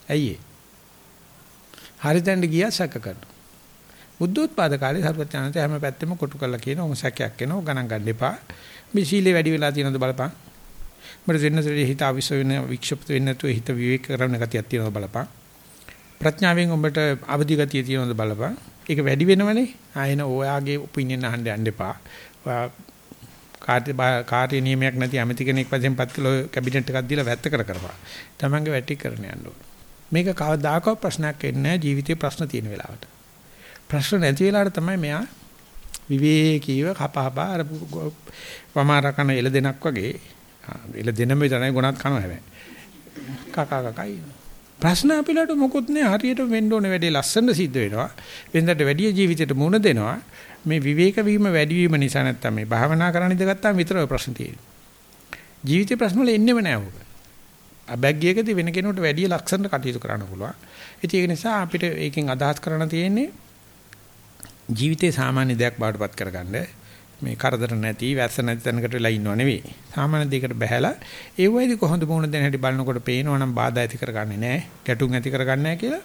ඇයි ඒ? හරිතැන්න ගියා සැක කරනවා බුද්ධෝත්පාද කාලේ සර්වඥාන්ත හැම පැත්තෙම කොටු කරලා කියන ඔම සැකයක් එනවා. ගණන් ගන්න එපා. මේ සීලේ වැඩි වෙලා තියෙනවද බලපන්. මට දෙන්නතරේ හිත අවිශ්ව වෙන වික්ෂිප්ත වෙන්නේ නැතුව හිත විවේක කරන ගතියක් තියෙනවද බලපන්. ප්‍රඥාවෙන් උඹට අවදි ගතිය තියෙනවද බලපන්. ඒක වැඩි වෙනවනේ. ආයෙන ඔයාගේ ඔපිනියන් අහන්න යන්න එපා. කාර්ය කාර්ය නියමයක් නැති ඇමති කෙනෙක් වශයෙන් පත් කළ කැබිනට් එකක් දීලා වැත්ත කර කරපන්. Tamange වැටි කරන්න යන්න ඕන. මේක කවදාකවත් ප්‍රශ්නයක් වෙන්නේ නැහැ ජීවිතේ ප්‍රශ්න තියෙන වෙලාවට. ප්‍රශ්න නැති වෙලාවට තමයි මෙයා විවේකීව කපහපා අර වමාරකන එළ දෙනක් වගේ එළ දෙනම විතරයි ගුණත් කනවා හැබැයි. කකා කකයි. ප්‍රශ්න අපිලට මොකුත් නෑ හරියට වෙන්න ඕනේ වැඩේ ලස්සන සිද්ධ වෙනවා. වෙනදට වැඩි ජීවිතයට මුණ දෙනවා. මේ විවේක වීම වැඩි වීම නිසා නැත්තම් මේ භාවනා කරන්න ඉඳගත්තාම විතරයි ප්‍රශ්න තියෙන්නේ. ජීවිතේ ප්‍රශ්න වල එන්නෙම නෑ ඔක. අබැග්ගයකදී වෙන කෙනෙකුට වැඩි ලක්ෂණ කටයුතු කරන්න පුළුවන්. ඉතින් ඒක නිසා අපිට ඒකෙන් අදහස් කරන්න තියෙන්නේ ජීවිතේ සාමාන්‍ය දෙයක් බාටපත් කරගන්න මේ කරදර නැති වැස්ස නැති තැනකට වෙලා ඉන්නව නෙවෙයි. සාමාන්‍ය දෙයකට බහැලා ඒ වයිදි කොහොමද මුණ දෙන හැටි බලනකොට පේනවා නම් බාධා ඇති කරගන්නේ නැහැ. ගැටුම් ඇති කරගන්නේ නැහැ කියලා.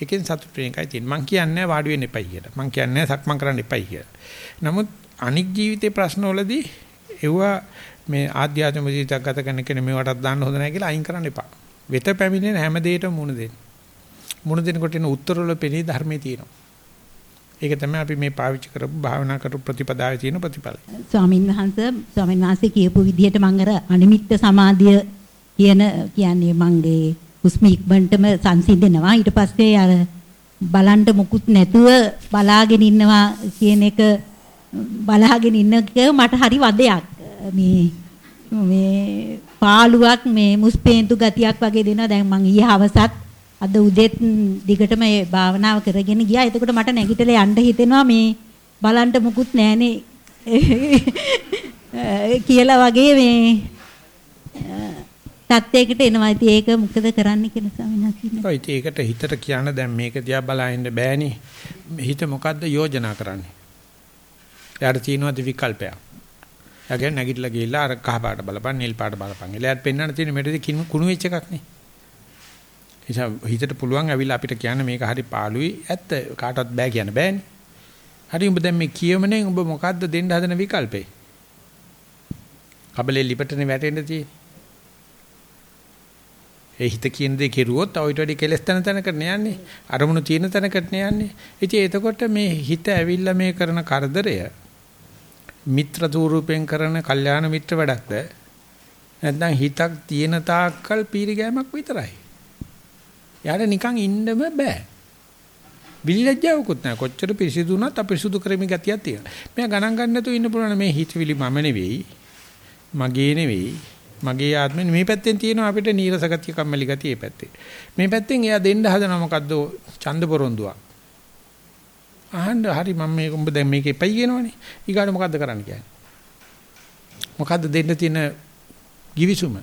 එකෙන් සතුට වෙන එකයි තියෙන්නේ. මං කියන්නේ වාඩි වෙන්න එපයි කියලා. මං කියන්නේ සක්මන් කරන්න එපයි කියලා. නමුත් අනික් ජීවිතේ ප්‍රශ්නවලදී ඒවා මේ ආධ්‍යාත්මික ජීවිතයක් ගත කරන කෙනෙක් මේවටත් දාන්න හොඳ නැහැ කියලා අයින් කරන්න එපා. වෙත පැමිණෙන හැම දෙයකටම මුණ දෙන්න. මුණ දෙනකොට එන උත්තරවල පෙනී ධර්මයේ තියෙනවා. ඒක තමයි අපි මේ පාවිච්චි කරපු භාවනා කරපු ප්‍රතිපදාවේ තියෙන ප්‍රතිඵලය. ස්වාමින් වහන්සේ ස්වාමින් වහන්සේ කියපු විදිහට මම අර අනිමිත්ත සමාධිය කියන කියන්නේ මගේ හුස්ම ඉක්මනටම සංසිඳෙනවා. ඊට පස්සේ අර බලන්න මුකුත් නැතුව බලාගෙන ඉන්නවා කියන එක බලාගෙන ඉන්න එක මට හරි වදයක්. මේ මේ පාළුවක් මේ මුස්පේන්තු ගතියක් වගේ දෙනවා. දැන් මං ඊයේ හවසත් අද උදෙත් දිගටම ඒ භාවනාව කරගෙන ගියා. එතකොට මට නැගිටලා යන්න හිතෙනවා මේ බලන්න මුකුත් නැහනේ කියලා වගේ මේ තත්යකට එනවා. ඉතින් ඒක මොකද කරන්න කියලා ස්වාමීන් වහන්සේ. ඔය ඒකට හිතට කියන්න දැන් මේක දිහා බලන්න බෑනේ. හිත මොකද්ද යෝජනා කරන්නේ? යාට තියෙනවද විකල්පයක්? යාගෙන නැගිටලා ගිහිල්ලා අර කහ පාට බලපන්, නිල් පාට බලපන්. එලයට පෙන්වන්න තියෙන මෙතනදී කුණු වෙච්ච එකක් නේ. නිසා හිතට පුළුවන් ඇවිල්ලා අපිට කියන්න මේක හරි පාළුයි ඇත්ත කාටවත් බෑ කියන්න බෑනේ. හරි උඹ දැන් මේ කියමනේ උඹ මොකද්ද දෙන්න හදන විකල්පේ? කබලේ ලිපටනේ වැටෙන්න තියෙන්නේ. ඒ හිත කියන දේ කෙරුවොත් ඔයිට වැඩි කෙලස් තන තැනකට යන්නේ. අරමුණු තියෙන තැනකට යන්නේ. ඉතින් එතකොට මේ හිත ඇවිල්ලා මේ කරන කරදරය මිත්‍ර ස්වරූපයෙන් කරන කල්යාණ මිත්‍ර වැඩක්ද? නැත්නම් හිතක් තියෙන තාක්කල් පීරිගෑමක් විතරයි. එයාට නිකන් ඉන්නම බෑ. විලිලැජ්ජාවකුත් නැහැ. කොච්චර පිරිසිදු වුණත් අපිරිසුදු කරමින් ගතියක් තියෙනවා. මෙයා ගණන් ගන්න නැතුව ඉන්න පුළුවන් මේ හිතවිලි මම නෙවෙයි. මගේ නෙවෙයි. මගේ ආත්මෙ මේ පැත්තෙන් තියෙනවා අපිට නීරස ගතිය කම්මැලි ගතිය මේ පැත්තේ. මේ පැත්තෙන් එයා දෙන්න හදනවා මොකද්ද ඡන්ද පොරොන්දුවක්. අහන්න හරි මම මේක උඹ දැන් මේක එපයි කියනවනේ. ඊගාට මොකද්ද කරන්න කියන්නේ? මොකද්ද දෙන්න තියෙන givisuma?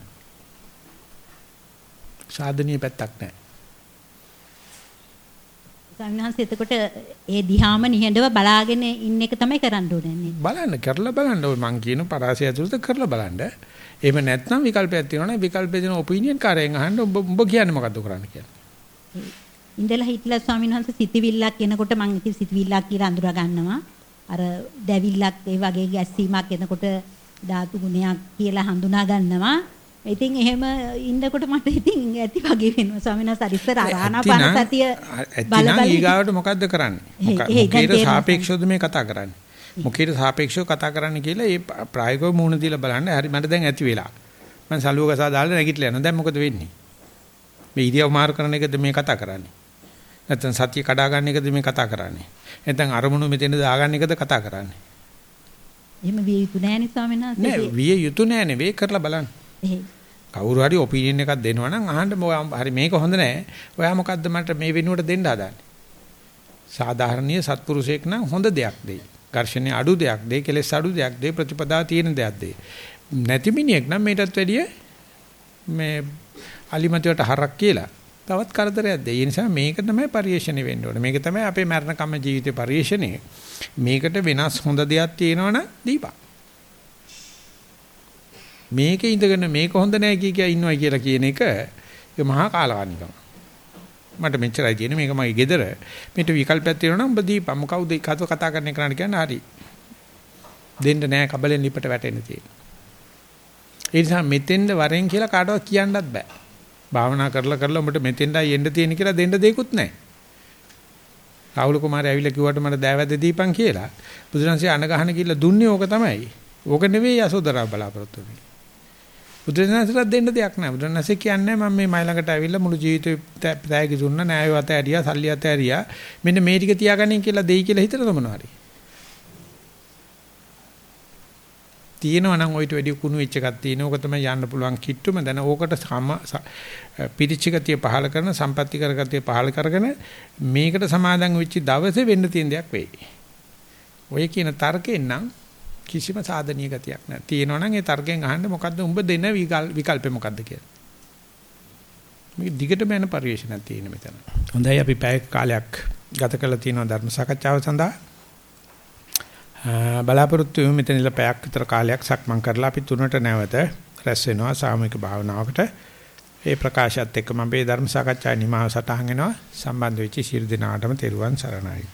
සාධනීය පැත්තක් නැහැ. ස්වාමීන් එතකොට ඒ දිහාම නිහඬව බලාගෙන ඉන්න එක තමයි කරන්න ඕනේ. බලන්න කරලා බලන්න ඔය මං කියන පරාසය ඇතුළත කරලා බලන්න. එහෙම නැත්නම් විකල්පයක් තියෙනවනේ විකල්පේ දෙන ඔපිනියන් කාරයෙන් අහන්න ඔබ ඔබ කියන්නේ මොකද්ද කරන්න කියන්නේ. ඉඳලා හිටලා ස්වාමීන් වහන්සේ සිතවිල්ලක් එනකොට මං ඉතින් සිතවිල්ලක් කියලා අඳුරා ගන්නවා. අර දැවිල්ලක් ඒ වගේ ගැස්සීමක් එනකොට ධාතු ගුණයක් කියලා හඳුනා ගන්නවා. ඉතින් එහෙම ඉන්නකොට මට ඉතින් ඇති වගේ වෙනවා. ස්වාමීන් වහන්සේ අරිස්සර ආනාපාන සතිය බල බල ඊගාවට මොකද්ද කරන්නේ? මොකේට සාපේක්ෂවද මේ කතා කරන්නේ? මොකේට සාපේක්ෂව කතා කරන්න කියලා ඒ ප්‍රායෝගිකව මූණ දීලා බලන්න. හරි මට දැන් ඇති වෙලා. මම සලුව ගසා දාලා නැගිටලා යනවා. දැන් මොකද වෙන්නේ? මේ ඉරියව් මාරු කරන එකද මේ කතා කරන්නේ? නැත්නම් සතිය කඩා ගන්න එකද මේ කතා කරන්නේ? නැත්නම් අරමුණු මෙතන දාගන්න එකද කතා කරන්නේ? එහෙම විය යුතු නෑනේ ස්වාමීන් වහන්සේ. නෑ විය යුතු නෑ නෙවෙයි කරලා බලන්න කවුරු හරි ඔපිනියන් එකක් දෙනවා නම් අහන්න හරි මේක හොඳ නෑ. ඔයා මොකද්ද මට මේ වෙනුවට දෙන්න හදාන්නේ? සාධාරණීය සත්පුරුෂයෙක් නම් හොඳ දෙයක් දෙයි. ඝර්ෂණයේ අඩු දෙයක් දෙයි, කෙලෙස් අඩු දෙයක් දෙයි, ප්‍රතිපදා තියෙන දෙයක් දෙයි. නැති මිනිහෙක් නම් මේටත් වැඩිය මේ අලිමතියට හරක් කියලා තවත් කරදරයක් දෙයි. ඒ නිසා මේක තමයි පරිේශණය වෙන්න ඕනේ. මේක තමයි අපේ මරණ කම ජීවිතේ පරිේශණය. මේකට වෙනස් හොඳ දෙයක් තියෙනවනම් දීපන්. මේකේ ඉඳගෙන මේක හොඳ නැහැ කිය කිය ඉන්නවා කියලා කියන එක ඒක මහා කාලවන්නිකම. මට මෙච්චරයි තියෙන්නේ මේක මගේ ගෙදර. මේට විකල්පයක් තියෙනවා නම් ඔබ දීපන්. මොකවුද කත කතා කරන්න කරන්න කියන්නේ හරි. දෙන්න නෑ කබලෙන් ලිපට වැටෙන්න තියෙන. ඒ නිසා මෙතෙන්ද වරෙන් කියලා කාටවත් කියන්නත් බෑ. භාවනා කරලා කරලා උඹට මෙතෙන්දයි එන්න තියෙන කියලා දෙන්න දෙයක්වත් නැහැ. රාහුල කුමාරය ඇවිල්ලා කිව්වට මට දෑවැද්ද දීපන් කියලා. බුදුරන්සේ අණ ගහන කිල්ල දුන්නේ ඕක තමයි. ඕක නෙවෙයි යසෝදරා බලාපොරොත්තු වෙන්නේ. බුදුරජාණන්සේට දෙන්න දෙයක් නැහැ. බුදුරජාණන්සේ කියන්නේ මම මේ මයි ළඟට ඇවිල්ලා මුළු ජීවිතේ තෑගි දුන්න නෑය වත ඇරියා සල්ලි අත ඇරියා. මෙන්න මේ ටික තියාගන්න කියලා දෙයි කියලා හිතන මොනවා හරි. තියෙනවා නම් ඔයිට වැඩි කුණු වෙච්ච එකක් තියෙන. ඕක තමයි යන්න පුළුවන් කිට්ටුම දැන ඕකට සම පිරිචිගතිය පහල කරන සම්පත්‍ති කරගතිය පහල කරගෙන මේකට සමාදන් වෙච්ච දවසේ වෙන්න තියෙන දෙයක් වෙයි. ඔය කියන තර්කෙන් නම් කිසිම සාධනීය ගතියක් නැහැ. තියෙනවා නම් ඒ තර්කයෙන් අහන්න මොකද්ද උඹ දෙන විකල්පේ මොකද්ද කියලා. මේක දිගටම යන පරිශ්‍රණයක් තියෙන මෙතන. හොඳයි අපි පැය කාලයක් ගත කරලා තියෙනවා ධර්ම සාකච්ඡාව සඳහා. බලාපොරොත්තු වෙමු මෙතන ඉල පැයක් විතර කාලයක් සක්මන් කරලා අපි තුනට නැවත රැස් වෙනවා සාමූහික භාවනාවකට. ඒ ප්‍රකාශයත් එක්කම අපේ ධර්ම සාකච්ඡා නිමාව සටහන් වෙනවා සම්බන්ධ වෙච්ච සියලු දෙනාටම තෙරුවන් සරණයි.